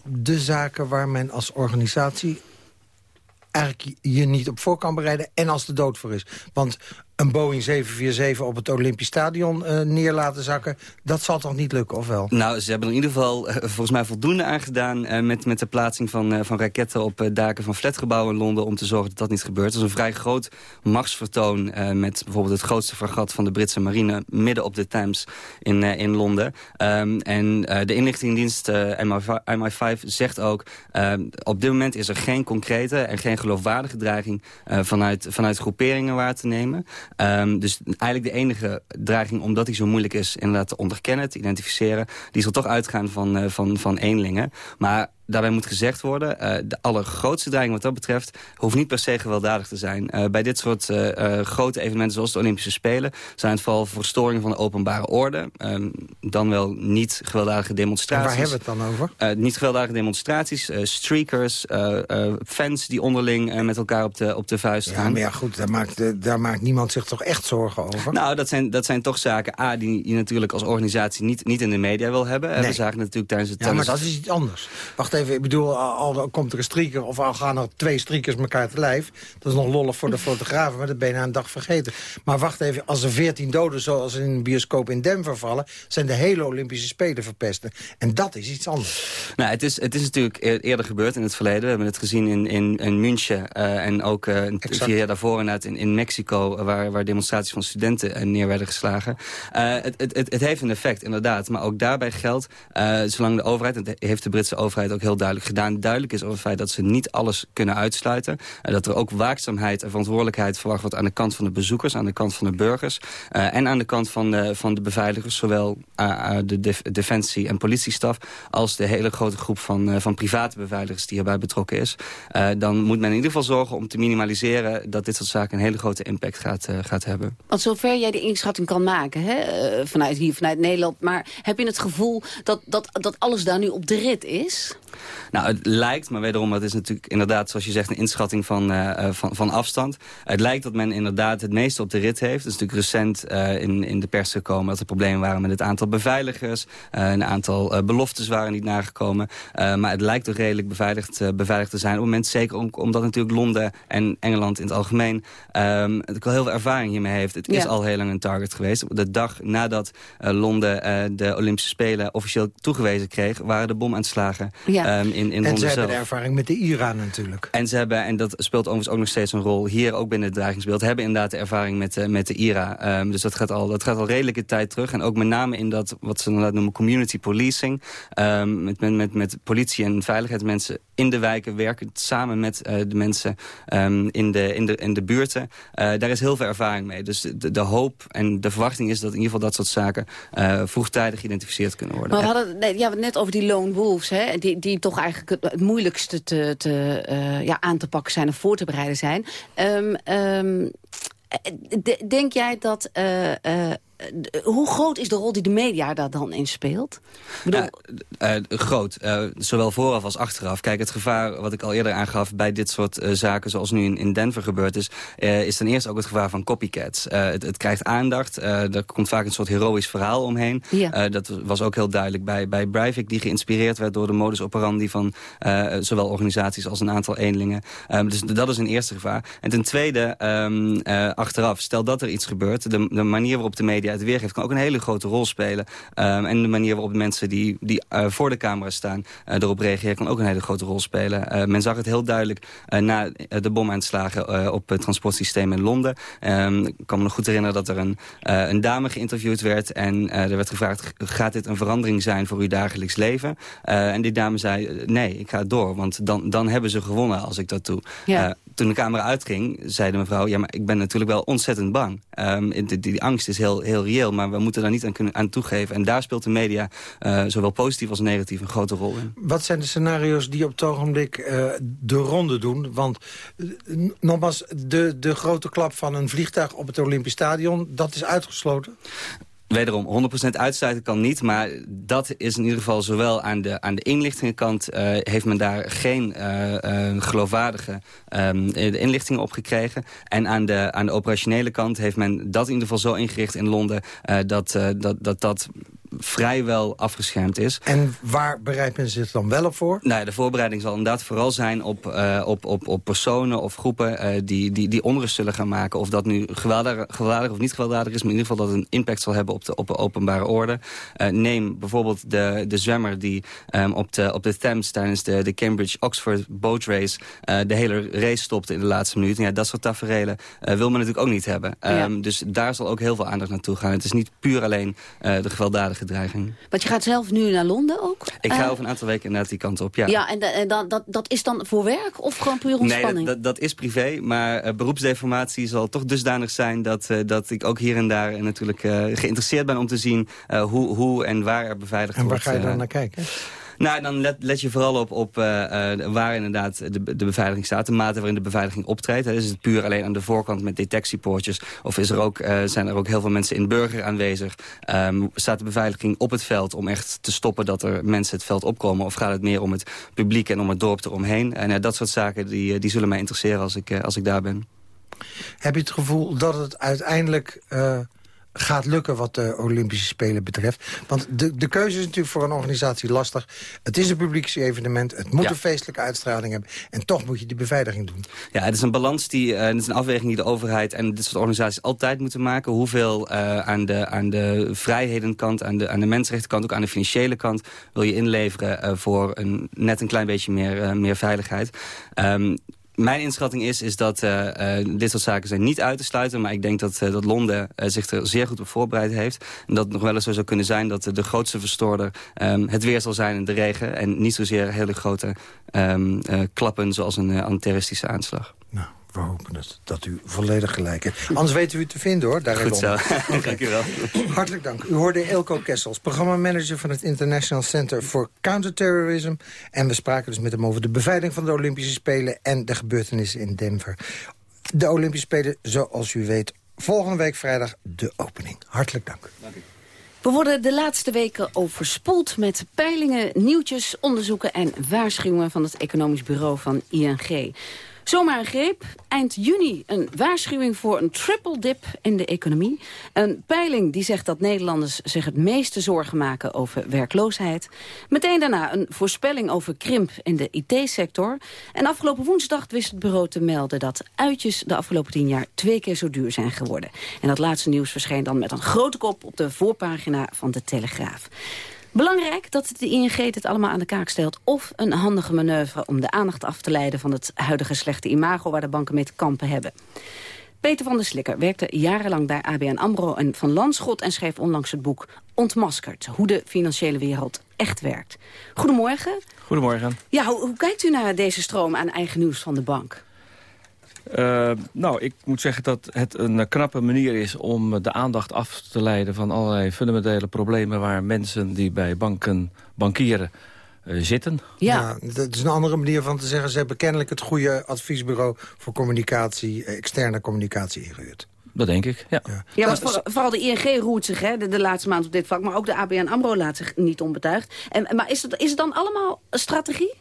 de zaken waar men als organisatie eigenlijk je niet op voor kan bereiden... en als de dood voor is. Want een Boeing 747 op het Olympisch Stadion laten zakken... dat zal toch niet lukken, of wel? Nou, ze hebben in ieder geval eh, volgens mij voldoende aan gedaan... eh, met, met de plaatsing van, van raketten op daken van flatgebouwen in Londen... om te zorgen dat dat niet gebeurt. Het is een vrij groot machtsvertoon met bijvoorbeeld het grootste fregat van de Britse marine... midden op de Thames in, in Londen. Ehm, en de inlichtingendienst eh, MI5, MI5 zegt ook... op dit moment is er geen concrete en geen geloofwaardige dreiging... vanuit, vanuit groeperingen waar te nemen. Ehm, dus eigenlijk de enige dreiging, omdat die zo moeilijk is... inderdaad te onderkennen, te identificeren... die zal toch uitgaan van, eh, van, van eenlingen. Maar daarbij moet gezegd worden... eh, de allergrootste dreiging wat dat betreft... hoeft niet per se gewelddadig te zijn. Eh, bij dit soort eh, grote evenementen zoals de Olympische Spelen... zijn het vooral verstoringen van de openbare orde. Ehm, dan wel niet gewelddadige En demonstraties. waar hebben we het dan over? Niet gewelddadige demonstraties, streakers, fans die onderling met elkaar op de, op de vuist Ja, gaan. maar ja, goed, daar maakt, daar maakt niemand zich toch echt zorgen over? Nou, dat zijn, dat zijn toch zaken, A, die je natuurlijk als organisatie niet, niet in de media wil hebben. Nee. We zagen natuurlijk tijdens het... Ja, maar dat is iets anders. Wacht even, ik bedoel, al, al komt er een strieker... of al gaan er twee striekers elkaar te lijf... dat is nog lollig voor de fotografen, maar dat ben je na een dag vergeten. Maar wacht even, als er veertien doden zoals in een bioscoop in Denver vallen... zijn de hele Olympische Spelen verpesten. En dat is iets anders. Nou, het is, het is natuurlijk eer- eerder gebeurd in het verleden. We hebben het gezien in, in, in München eh, en ook eh, vier jaar daarvoor inderdaad in, in Mexico... waar, waar demonstraties van studenten eh, neer werden geslagen. Eh, het, het, het, het heeft een effect, inderdaad. Maar ook daarbij geldt, eh, zolang de overheid... en dat heeft de Britse overheid ook heel duidelijk gedaan... duidelijk is over het feit dat ze niet alles kunnen uitsluiten. Eh, dat er ook waakzaamheid en verantwoordelijkheid verwacht wordt... aan de kant van de bezoekers, aan de kant van de burgers... eh, en aan de kant van de, van de beveiligers... zowel eh, eh, de def- defensie- en politiestaf... als de hele grote groep van, van private beveiligers die hierbij betrokken is. Dan moet men in ieder geval zorgen om te minimaliseren... dat dit soort zaken een hele grote impact gaat, gaat hebben. Want zover jij de inschatting kan maken, hè, vanuit hier, vanuit Nederland... maar heb je het gevoel dat, dat, dat alles daar nu op de rit is? Nou, het lijkt, maar wederom, het is natuurlijk inderdaad, zoals je zegt, een inschatting van, eh, eh, van, van afstand. Het lijkt dat men inderdaad het meeste op de rit heeft. Het is natuurlijk recent eh, in, in de pers gekomen dat er problemen waren met het aantal beveiligers. Een aantal beloftes waren niet nagekomen. Maar het lijkt toch redelijk beveiligd, beveiligd te zijn. Op het moment zeker om- omdat natuurlijk Londen en Engeland in het algemeen het ook wel heel veel ervaring hiermee heeft. Het is al heel lang een target geweest. De dag nadat Londen de Olympische Spelen officieel toegewezen kreeg, waren de bomaanslagen Ja. Ehm, in, in En Londen ze hebben zelf. ervaring met de IRA natuurlijk. En ze hebben, en dat speelt overigens ook nog steeds een rol... hier ook binnen het dreigingsbeeld, hebben inderdaad de ervaring met, de met de IRA. Ehm, dus dat gaat, al, dat gaat al redelijke tijd terug. En ook met name in dat, wat ze inderdaad noemen, community policing. Ehm, met, met, met, met politie en veiligheidsmensen in de wijken werken samen met eh, de mensen ehm, in, de, in, de, in de buurten. Eh, daar is heel veel ervaring mee. Dus de, de hoop en de verwachting is dat in ieder geval dat soort zaken... eh, vroegtijdig geïdentificeerd kunnen worden. Maar we hadden nee, ja, net over die lone wolves, hè, die, die toch eigenlijk het, moeilijkste te, te, ja, aan te pakken zijn of voor te bereiden zijn. Ehm, ehm, eh, de- denk jij dat... eh, hoe groot is de rol die de media daar dan in speelt? Ja, eh, groot. Eh, zowel vooraf als achteraf. Kijk, het gevaar wat ik al eerder aangaf bij dit soort zaken zoals nu in, in Denver gebeurd is, is ten eerste ook het gevaar van copycats. Het, het krijgt aandacht. er komt vaak een soort heroïsch verhaal omheen. Ja. Dat was ook heel duidelijk bij, bij Breivik, die geïnspireerd werd door de modus operandi van zowel organisaties als een aantal eenlingen. Dus dat is een eerste gevaar. En ten tweede, ehm, eh, achteraf, stel dat er iets gebeurt, de, de manier waarop de media het weergeeft kan ook een hele grote rol spelen. Ehm, en de manier waarop mensen die, die eh, voor de camera staan eh, erop reageren kan ook een hele grote rol spelen. Eh, men zag het heel duidelijk na de bomaanslagen op het transportsysteem in Londen. Ehm, ik kan me nog goed herinneren dat er een, een dame geïnterviewd werd en er werd gevraagd, gaat dit een verandering zijn voor uw dagelijks leven? En die dame zei, nee, ik ga door, want dan, dan hebben ze gewonnen als ik dat doe. Ja. Toen de camera uitging, zei de mevrouw... ja, maar ik ben natuurlijk wel ontzettend bang. Ehm, die, die, die angst is heel, heel reëel, maar we moeten daar niet aan, kunnen, aan toegeven. En daar speelt de media, eh, zowel positief als negatief, een grote rol in. Wat zijn de scenario's die op het ogenblik eh, de ronde doen? Want eh, nogmaals, de, de grote klap van een vliegtuig op het Olympisch Stadion... dat is uitgesloten? Wederom, 100% uitsluiten kan niet, maar dat is in ieder geval zowel aan de, aan de inlichtingenkant... eh, heeft men daar geen eh, geloofwaardige ehm, inlichtingen op gekregen. En aan de, aan de operationele kant heeft men dat in ieder geval zo ingericht in Londen... dat, dat, dat dat vrijwel afgeschermd is. En waar bereidt men zich dan wel op voor? Nou ja, de voorbereiding zal inderdaad vooral zijn op, eh, op, op, op personen of groepen eh, die, die, die onrust zullen gaan maken. Of dat nu gewelddadig, gewelddadig of niet gewelddadig is, maar in ieder geval dat het een impact zal hebben op de, op de openbare orde. Eh, neem bijvoorbeeld de, de zwemmer die ehm, op, de, op de Thames tijdens de, de Cambridge-Oxford boat race eh, de hele race stopte in de laatste minuut. En ja, dat soort taferelen eh, wil men natuurlijk ook niet hebben. Ehm, Dus daar zal ook heel veel aandacht naartoe gaan. Het is niet puur alleen eh, de gewelddadige dreiging. Want je gaat zelf nu naar Londen ook? Ik ga Eh, over een aantal weken inderdaad die kant op, ja. Ja, en, en dan- dat, dat is dan voor werk of gewoon puur Nee, ontspanning? dat, dat, dat is privé, maar eh, beroepsdeformatie zal toch dusdanig zijn... dat, eh, dat ik ook hier en daar natuurlijk eh, geïnteresseerd ben om te zien... eh, hoe, hoe en waar er beveiligd En waar wordt. ga je dan naar kijken? Nou, dan let, let je vooral op, op eh, eh, waar inderdaad de, de beveiliging staat. De mate waarin de beveiliging optreedt. Hè. Is het puur alleen aan de voorkant met detectiepoortjes? Of is er ook, eh, zijn er ook heel veel mensen in burger aanwezig? Ehm, staat de beveiliging op het veld om echt te stoppen dat er mensen het veld opkomen? Of gaat het meer om het publiek en om het dorp eromheen? En dat soort zaken die, die zullen mij interesseren als ik, als ik daar ben. Heb je het gevoel dat het uiteindelijk gaat lukken wat de Olympische Spelen betreft? Want de, de keuze is natuurlijk voor een organisatie lastig. Het is een publieksevenement, het moet Ja. een feestelijke uitstraling hebben... en toch moet je die beveiliging doen. Ja, het is een balans, die, eh, het is een afweging die de overheid en dit soort organisaties altijd moeten maken. Hoeveel eh, aan, de, aan de vrijhedenkant, aan de, aan de mensenrechtenkant, ook aan de financiële kant wil je inleveren eh, voor een, net een klein beetje meer, meer veiligheid. Ehm, mijn inschatting is, is dat eh, eh, dit soort zaken zijn niet uit te sluiten. Maar ik denk dat, eh, dat Londen zich er zeer goed op voorbereid heeft. En dat het nog wel eens zo zou kunnen zijn dat de grootste verstoorder ehm, het weer zal zijn in de regen. En niet zozeer hele grote ehm, eh, klappen zoals een, een terroristische aanslag. We hopen het, dat u volledig gelijk heeft. Anders weten we u te vinden, hoor. Daar Goed zo. Dank u wel. Hartelijk dank. U hoorde Elko Kessels, programmamanager van het International Center for Counterterrorism. En we spraken dus met hem over de beveiliging van de Olympische Spelen... en de gebeurtenissen in Denver. De Olympische Spelen, zoals u weet, volgende week vrijdag de opening. Hartelijk dank. We worden de laatste weken overspoeld met peilingen, nieuwtjes, onderzoeken en waarschuwingen van het economisch bureau van ING. Zomaar een greep. Eind juni een waarschuwing voor een triple dip in de economie. Een peiling die zegt dat Nederlanders zich het meeste zorgen maken over werkloosheid. Meteen daarna een voorspelling over krimp in de IT-sector. En afgelopen woensdag wist het bureau te melden dat uitjes de afgelopen tien jaar twee keer zo duur zijn geworden. En dat laatste nieuws verscheen dan met een grote kop op de voorpagina van de Telegraaf. Belangrijk dat de ING dit allemaal aan de kaak stelt... of een handige manoeuvre om de aandacht af te leiden... van het huidige slechte imago waar de banken mee te kampen hebben. Peter van der Slikker werkte jarenlang bij ABN AMRO en Van Landschot... en schreef onlangs het boek Ontmaskerd, hoe de financiële wereld echt werkt. Goedemorgen. Goedemorgen. Ja, hoe, hoe kijkt u naar deze stroom aan eigen nieuws van de bank? Uh, nou, ik moet zeggen dat het een knappe manier is om de aandacht af te leiden van allerlei fundamentele problemen waar mensen die bij banken bankieren uh, zitten. Ja. dat is een andere manier van te zeggen. Ze hebben kennelijk het goede adviesbureau voor communicatie, eh, externe communicatie ingehuurd. Dat denk ik, ja. Ja, ja maar voor, vooral de ING roert zich hè, de, de, laatste maand op dit vak... maar ook de ABN AMRO laat zich niet onbetuigd. En, maar is het, is het dan allemaal een strategie?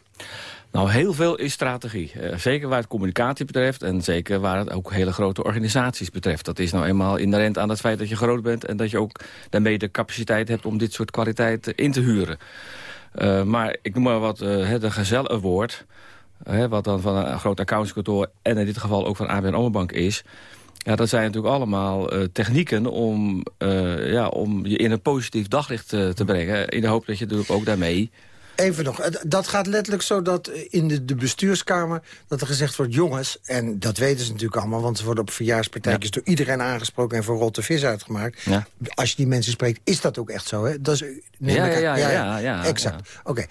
Nou, heel veel is strategie. Uh, zeker waar het communicatie betreft en zeker waar het ook hele grote organisaties betreft. Dat is nou eenmaal inherent aan het feit dat je groot bent... en dat je ook daarmee de capaciteit hebt om dit soort kwaliteit in te huren. Uh, maar ik noem maar wat uh, de Gazelle Award... wat dan van een groot accountskantoor en in dit geval ook van ABN AMRO Bank is... Ja, dat zijn natuurlijk allemaal technieken om, ja, om je in een positief daglicht te brengen. In de hoop dat je natuurlijk ook daarmee... Even nog, dat gaat letterlijk zo dat in de, de, bestuurskamer... dat er gezegd wordt, jongens, en dat weten ze natuurlijk allemaal... want ze worden op verjaarspartijtjes ja. door iedereen aangesproken... en voor rotte vis uitgemaakt. Ja. Als je die mensen spreekt, is dat ook echt zo, hè? Dat is, ja, ja, ja, ja, ja, Exact, oké. Okay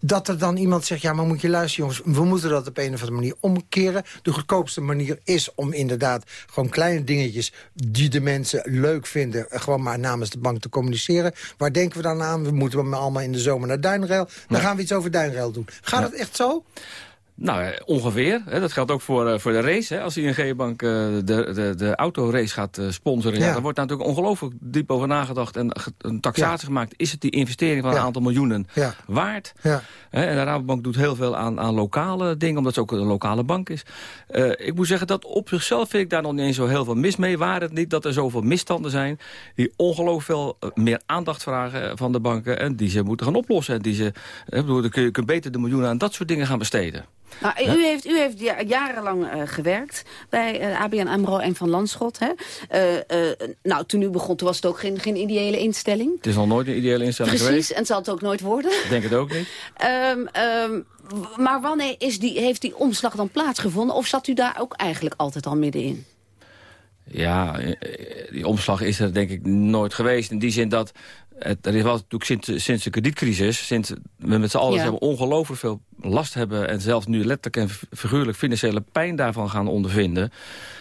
dat er dan iemand zegt... ja, maar moet je luisteren, jongens, we moeten dat op een of andere manier omkeren. De goedkoopste manier is om inderdaad gewoon kleine dingetjes... die de mensen leuk vinden, gewoon maar namens de bank te communiceren. Waar denken we dan aan? We moeten allemaal in de zomer naar Duinrail. Dan ja. gaan we iets over Duinrail doen. Gaat ja. het echt zo? Nou, ongeveer. Hè. Dat geldt ook voor, uh, voor de race. Als ING-bank uh, de, de, de autorace gaat sponsoren... Ja. Dan wordt daar natuurlijk ongelooflijk diep over nagedacht... en een taxatie ja. gemaakt. Is het die investering van een aantal miljoenen waard? En de Rabobank doet heel veel aan, aan lokale dingen... omdat ze ook een lokale bank is. ik moet zeggen, dat op zichzelf vind ik daar nog niet eens zo heel veel mis mee. Waar het niet dat er zoveel misstanden zijn... die ongelooflijk veel meer aandacht vragen van de banken... en die ze moeten gaan oplossen. En die ze, bedoel, dan kun je, kun je beter de miljoenen aan dat soort dingen gaan besteden. Nou, u, heeft, u heeft jarenlang uh, gewerkt bij uh, ABN AMRO en Van Landschot. Hè? Uh, nou, toen u begon, toen was het ook geen, geen ideële instelling. Het is al nooit een ideële instelling Precies, geweest. en zal het ook nooit worden. Ik denk het ook niet. um, um, maar wanneer is die, heeft die omslag dan plaatsgevonden? Of zat u daar ook eigenlijk altijd al middenin? Ja, die omslag is er denk ik nooit geweest. In die zin dat het, er is wel natuurlijk sinds, sinds de kredietcrisis, sinds we met z'n allen ja. hebben ongelooflijk veel last hebben en zelfs nu letterlijk en figuurlijk financiële pijn daarvan gaan ondervinden,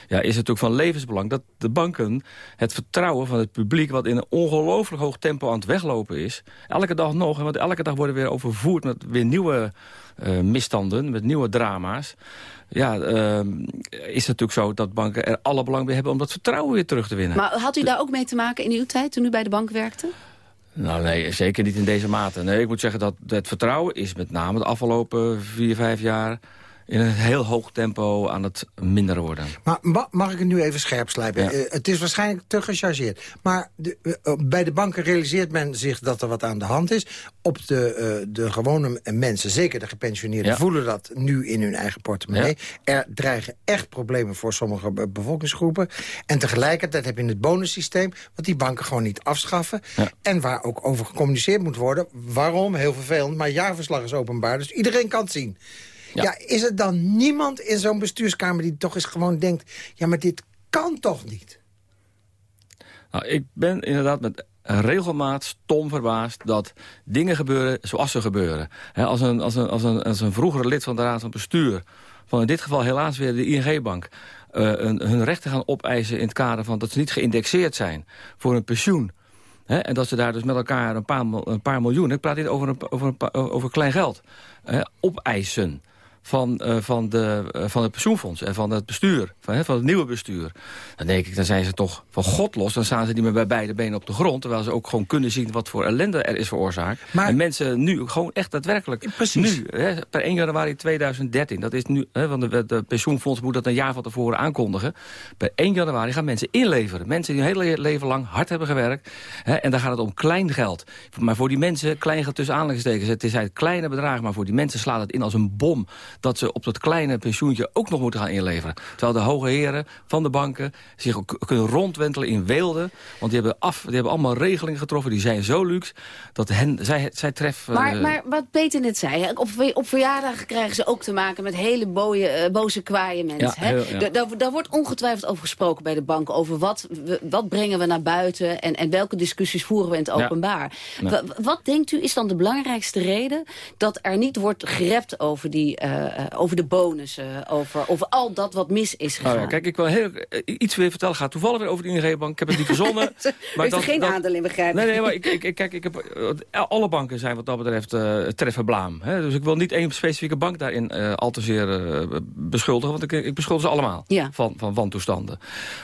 ja, is het ook van levensbelang dat de banken het vertrouwen van het publiek, wat in een ongelooflijk hoog tempo aan het weglopen is, elke dag nog, want elke dag worden weer overvoerd met weer nieuwe uh, misstanden, met nieuwe drama's. Ja, uh, is het natuurlijk zo dat banken er alle belang bij hebben om dat vertrouwen weer terug te winnen. Maar had u daar ook mee te maken in uw tijd, toen u bij de bank werkte? Nou nee, zeker niet in deze mate. Nee, ik moet zeggen dat het vertrouwen is met name de afgelopen vier, vijf jaar in een heel hoog tempo aan het minderen worden. Maar mag ik het nu even scherp slijpen? Ja. Uh, het is waarschijnlijk te gechargeerd. Maar de, uh, bij de banken realiseert men zich dat er wat aan de hand is. Op de, uh, de gewone mensen, zeker de gepensioneerden... Ja. voelen dat nu in hun eigen portemonnee. Ja. Er dreigen echt problemen voor sommige bevolkingsgroepen. En tegelijkertijd heb je het bonussysteem... wat die banken gewoon niet afschaffen. En waar ook over gecommuniceerd moet worden. Waarom? Heel vervelend, maar jaarverslag is openbaar. Dus iedereen kan het zien. Ja. ja. is er dan niemand in zo'n bestuurskamer die toch eens gewoon denkt... ja, maar dit kan toch niet? Nou, ik ben inderdaad met regelmaat stom verbaasd dat dingen gebeuren zoals ze gebeuren. He, als, een, als, een, als, een, als een vroegere lid van de Raad van Bestuur... van in dit geval helaas weer de ING-bank... Uh, hun rechten gaan opeisen in het kader van dat ze niet geïndexeerd zijn... voor hun pensioen... He, en dat ze daar dus met elkaar een paar, een paar miljoen... ik praat niet over, een, over, een, over klein geld... He, opeisen van, uh, van, de, uh, van het pensioenfonds en van het bestuur, van, van het nieuwe bestuur. Dan denk ik, dan zijn ze toch van God los. Dan staan ze niet meer bij beide benen op de grond. Terwijl ze ook gewoon kunnen zien wat voor ellende er is veroorzaakt. Maar, en mensen nu gewoon echt daadwerkelijk, precies. nu, per 1 januari 2013, dat is nu, hè, want de, de pensioenfonds moet dat een jaar van tevoren aankondigen. Per 1 januari gaan mensen inleveren. Mensen die hun hele leven lang hard hebben gewerkt. En daar gaat het om klein geld. Maar voor die mensen, klein geld tussen aanleidingstekens, het is uit kleine bedragen, maar voor die mensen slaat het in als een bom dat ze op dat kleine pensioentje ook nog moeten gaan inleveren. Terwijl de hoge heren van de banken zich ook kunnen rondwentelen in weelden. Want die hebben, af, die hebben allemaal regelingen getroffen, die zijn zo luxe... dat hen, zij, zij treffen... Maar, eh, maar wat Peter net zei, op, op verjaardagen krijgen ze ook te maken met hele boeie, eh, boze kwaaie mensen. Ja, hè? heel- ja. Da- Daar, daar wordt ongetwijfeld over gesproken bij de banken. Over wat, wat brengen we naar buiten en, en welke discussies voeren we in het openbaar. Ja. Wat denkt u is dan de belangrijkste reden dat er niet wordt gerept over, die, eh, over de bonussen, over, over al dat wat mis is gegaan? Oh ja, kijk, ik wil heel, eh, iets weer vertellen. Gaat toevallig weer over de ING-bank. Ik heb het niet verzonnen. U heeft er geen aandeel in, begrijp ik. Nee, nee, maar ik, ik, kijk, ik heb, eh, alle banken zijn wat dat betreft eh treffen blaam. Hè? Dus ik wil niet één specifieke bank daarin eh, al te zeer eh, beschuldigen. Want ik, ik beschuldig ze allemaal Ja. van, van wantoestanden.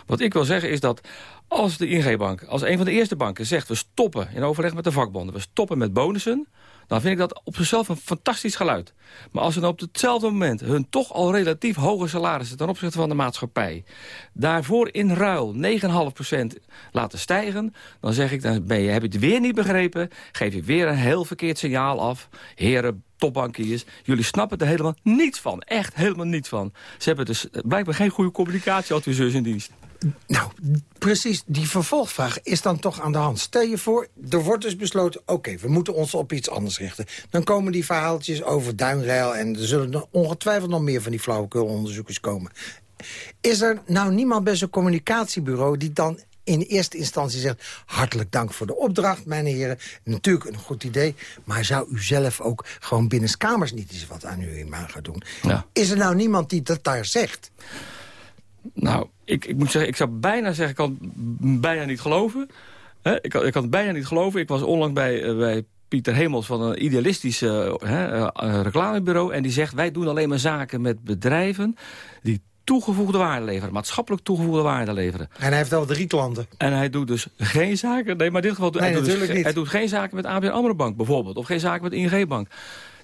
Wat ik wil zeggen is dat als de ING-bank, als een van de eerste banken zegt... we stoppen in overleg met de vakbonden, we stoppen met bonussen... dan vind ik dat op zichzelf een fantastisch geluid. Maar als ze dan op hetzelfde moment hun toch al relatief hoge salarissen... ten opzichte van de maatschappij... daarvoor in ruil 9,5% laten stijgen... dan zeg ik, dan ben je, heb je het weer niet begrepen... geef je weer een heel verkeerd signaal af. Heren, topbankiers, jullie snappen er helemaal niets van. Echt helemaal niets van. Ze hebben dus blijkbaar geen goede communicatieadviseurs in dienst. Nou, precies, die vervolgvraag is dan toch aan de hand. Stel je voor, er wordt dus besloten... oké, we moeten ons op iets anders richten. Dan komen die verhaaltjes over duinruil... en er zullen ongetwijfeld nog meer van die flauwekulonderzoekers komen. Is er nou niemand bij zo'n communicatiebureau... die dan in eerste instantie zegt... hartelijk dank voor de opdracht, mijn heren. Natuurlijk een goed idee, maar zou u zelf ook... gewoon binnenskamers niet eens wat aan uw imago doen? Ja. Is er nou niemand die dat daar zegt? Nou, ik, ik moet zeggen, ik zou bijna zeggen, ik kan het bijna niet geloven. Ik, kan, ik kan het bijna niet geloven. Ik was onlangs bij, eh, bij Pieter Hemels van een idealistisch eh, reclamebureau. En die zegt, wij doen alleen maar zaken met bedrijven die toegevoegde waarde leveren. Maatschappelijk toegevoegde waarde leveren. En hij heeft al drie klanten. En hij doet dus geen zaken... Nee, maar in dit geval... Nee, hij, doet dus, natuurlijk niet. hij doet geen zaken met ABN AMRO Bank bijvoorbeeld. Of geen zaken met ING Bank.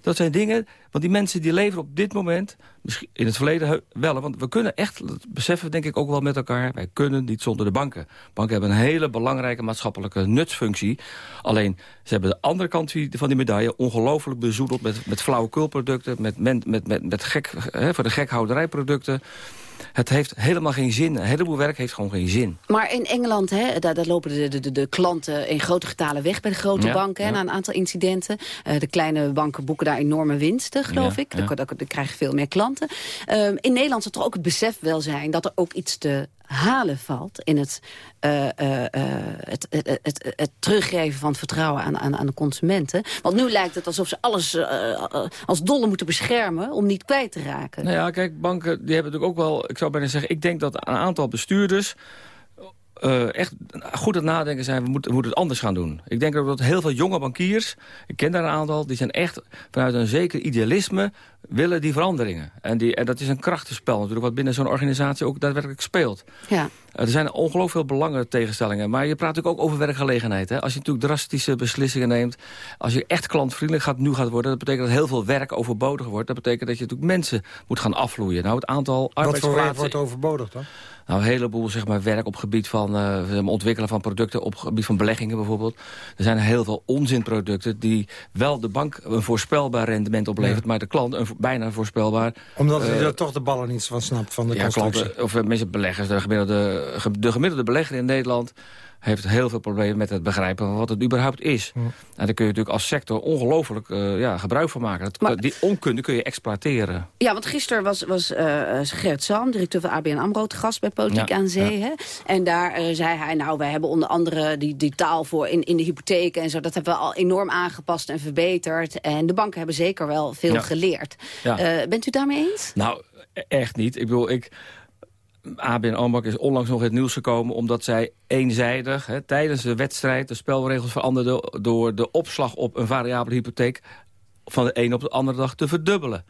Dat zijn dingen... Want die mensen die leveren op dit moment... Misschien in het verleden wel. Want we kunnen echt... Dat beseffen denk ik ook wel met elkaar. Wij kunnen niet zonder de banken. Banken hebben een hele belangrijke maatschappelijke nutsfunctie. Alleen, ze hebben de andere kant van die medaille... ongelooflijk bezoedeld met, met flauwekulproducten... met, met, met, met, met gek, hè, voor de gekhouderijproducten... Het heeft helemaal geen zin. Een heleboel werk heeft gewoon geen zin. Maar in Engeland, hè, daar, daar lopen de, de, de, klanten in grote getalen weg bij de grote Ja, banken. ja. na een aantal incidenten. Eh, de kleine banken boeken daar enorme winsten, geloof Ja, ik. Dan, dan, dan krijg je veel meer klanten. Ehm, in Nederland zal toch ook het besef wel zijn dat er ook iets te halen valt... in het, eh, eh, eh, het, het, het, het, het teruggeven van het vertrouwen aan, aan, aan de consumenten. Want nu lijkt het alsof ze alles als dolle moeten beschermen... om niet kwijt te raken. Nou ja, kijk, banken die hebben natuurlijk ook wel... Ik zou bijna zeggen, ik denk dat een aantal bestuurders... eh, echt goed aan het nadenken zijn, we moeten, we moeten het anders gaan doen. Ik denk ook dat heel veel jonge bankiers, ik ken daar een aantal... die zijn echt vanuit een zeker idealisme willen die veranderingen. En, die, en dat is een krachtenspel natuurlijk, wat binnen zo'n organisatie ook daadwerkelijk speelt. Ja. Er zijn ongelooflijk veel belangen tegenstellingen. Maar je praat natuurlijk ook over werkgelegenheid. Hè? Als je natuurlijk drastische beslissingen neemt... als je echt klantvriendelijk gaat, nu gaat worden... dat betekent dat heel veel werk overbodig wordt. Dat betekent dat je natuurlijk mensen moet gaan afvloeien. Nou, het aantal Wat voor werk arbeidsplaatsen... wordt overbodig dan? Nou, een heleboel zeg maar, werk op gebied van eh, ontwikkelen van producten... op gebied van beleggingen bijvoorbeeld. Er zijn heel veel onzinproducten die wel de bank een voorspelbaar rendement oplevert... maar de klant een bijna voorspelbaar... Omdat eh, hij er toch de ballen niet van snapt van de ja, constructie. klanten, of eh, mensen beleggers, de gemiddelde, ge- de gemiddelde belegger in Nederland heeft heel veel problemen met het begrijpen van wat het überhaupt is. En daar kun je natuurlijk als sector ongelooflijk eh, ja, gebruik van maken. Dat, die onkunde kun je exploiteren. Ja, want gisteren was, was eh Gerrit Salm, directeur van ABN AMRO, te gast bij Politiek Ja, aan Zee. ja. Hè? En daar eh, zei hij, nou, wij hebben onder andere die, die taal voor in, in de hypotheken en zo. Dat hebben we al enorm aangepast en verbeterd. En de banken hebben zeker wel veel Ja. geleerd. Ja. Eh, bent u daarmee eens? Nou, e- echt niet. Ik bedoel, ik... ABN AMRO is onlangs nog het nieuws gekomen... omdat zij eenzijdig hè, tijdens de wedstrijd de spelregels veranderden... door de opslag op een variabele hypotheek... van de een op de andere dag te verdubbelen.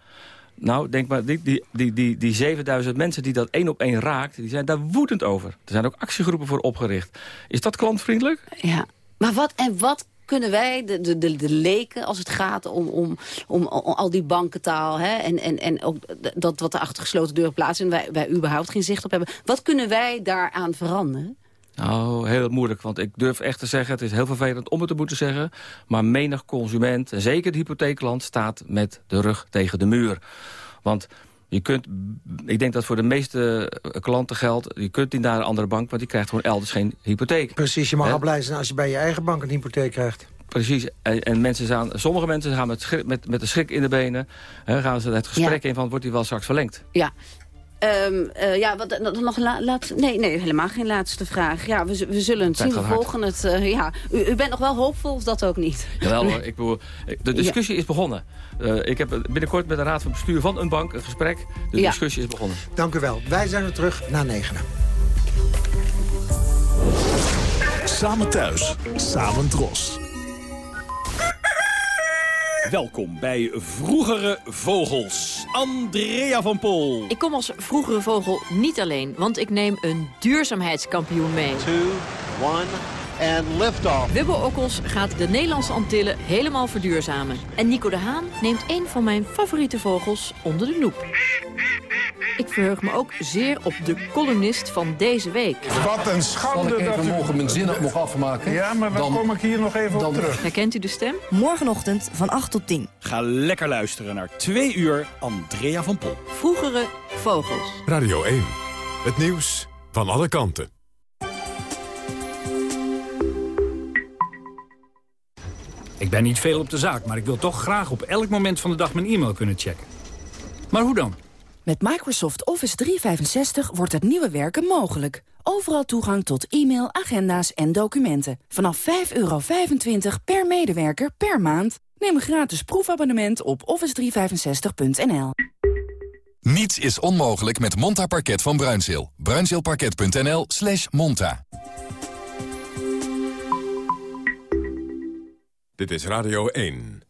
Nou, denk maar, die, die, die, die, die 7000 mensen die dat één op één raakt... die zijn daar woedend over. Er zijn ook actiegroepen voor opgericht. Is dat klantvriendelijk? Ja. Maar wat en wat kunnen wij, de, de, de, leken, als het gaat om, om, om, al die bankentaal... Hè, en, en, en ook dat wat er achter gesloten deuren plaatsvindt... wij, wij überhaupt geen zicht op hebben. Wat kunnen wij daaraan veranderen? Nou, heel moeilijk, want ik durf echt te zeggen... het is heel vervelend om het te moeten zeggen... maar menig consument, en zeker de hypotheekland... staat met de rug tegen de muur. Want je kunt, ik denk dat voor de meeste eh, klanten geldt... je kunt niet naar een andere bank, want die krijgt gewoon elders geen hypotheek. Precies, je mag al blij zijn als je bij je eigen bank een hypotheek krijgt. Precies, en, en mensen gaan, sommige mensen gaan met, schrik- met, met de schrik in de benen... Hè, gaan ze het gesprek in van, wordt die wel straks verlengd? Ja. Ehm, eh, ja, wat, nog- nog een la, laatste... Nee, nee, helemaal geen laatste vraag. Ja, we, we zullen het zien. We volgen het. eh, ja. u, u bent nog wel hoopvol of dat ook niet? Jawel hoor, ik bedoel, de discussie is begonnen. Eh, ik heb binnenkort met de raad van bestuur van een bank een gesprek. De Ja. discussie is begonnen. Dank u wel. Wij zijn er terug na negenen. Samen thuis, samen dros. Welkom bij Vroegere Vogels. Andrea van Pol. Ik kom als vroegere vogel niet alleen, want ik neem een duurzaamheidskampioen mee. Two, one, and liftoff. Wubbo Okkels gaat de Nederlandse Antillen helemaal verduurzamen. En Nico de Haan neemt een van mijn favoriete vogels onder de loep. Ik verheug me ook zeer op de columnist van deze week. Wat een schande Zal ik dat even u... mogen mijn zin nog afmaken? Ja, maar dan, kom ik hier nog even op terug. Herkent u de stem? Morgenochtend van 8 tot 10. Ga lekker luisteren naar twee uur Andrea van Pol. Vroegere vogels. Radio 1. Het nieuws van alle kanten. Ik ben niet veel op de zaak, maar ik wil toch graag op elk moment van de dag mijn e-mail kunnen checken. Maar hoe dan? Met Microsoft Office 365 wordt het nieuwe werken mogelijk. Overal toegang tot e-mail, agenda's en documenten. Vanaf 5,25 per medewerker per maand. Neem een gratis proefabonnement op office365.nl. Niets is onmogelijk met Monta Parket van Bruinzeel. Bruinzeelparket.nl slash monta. Dit is Radio 1.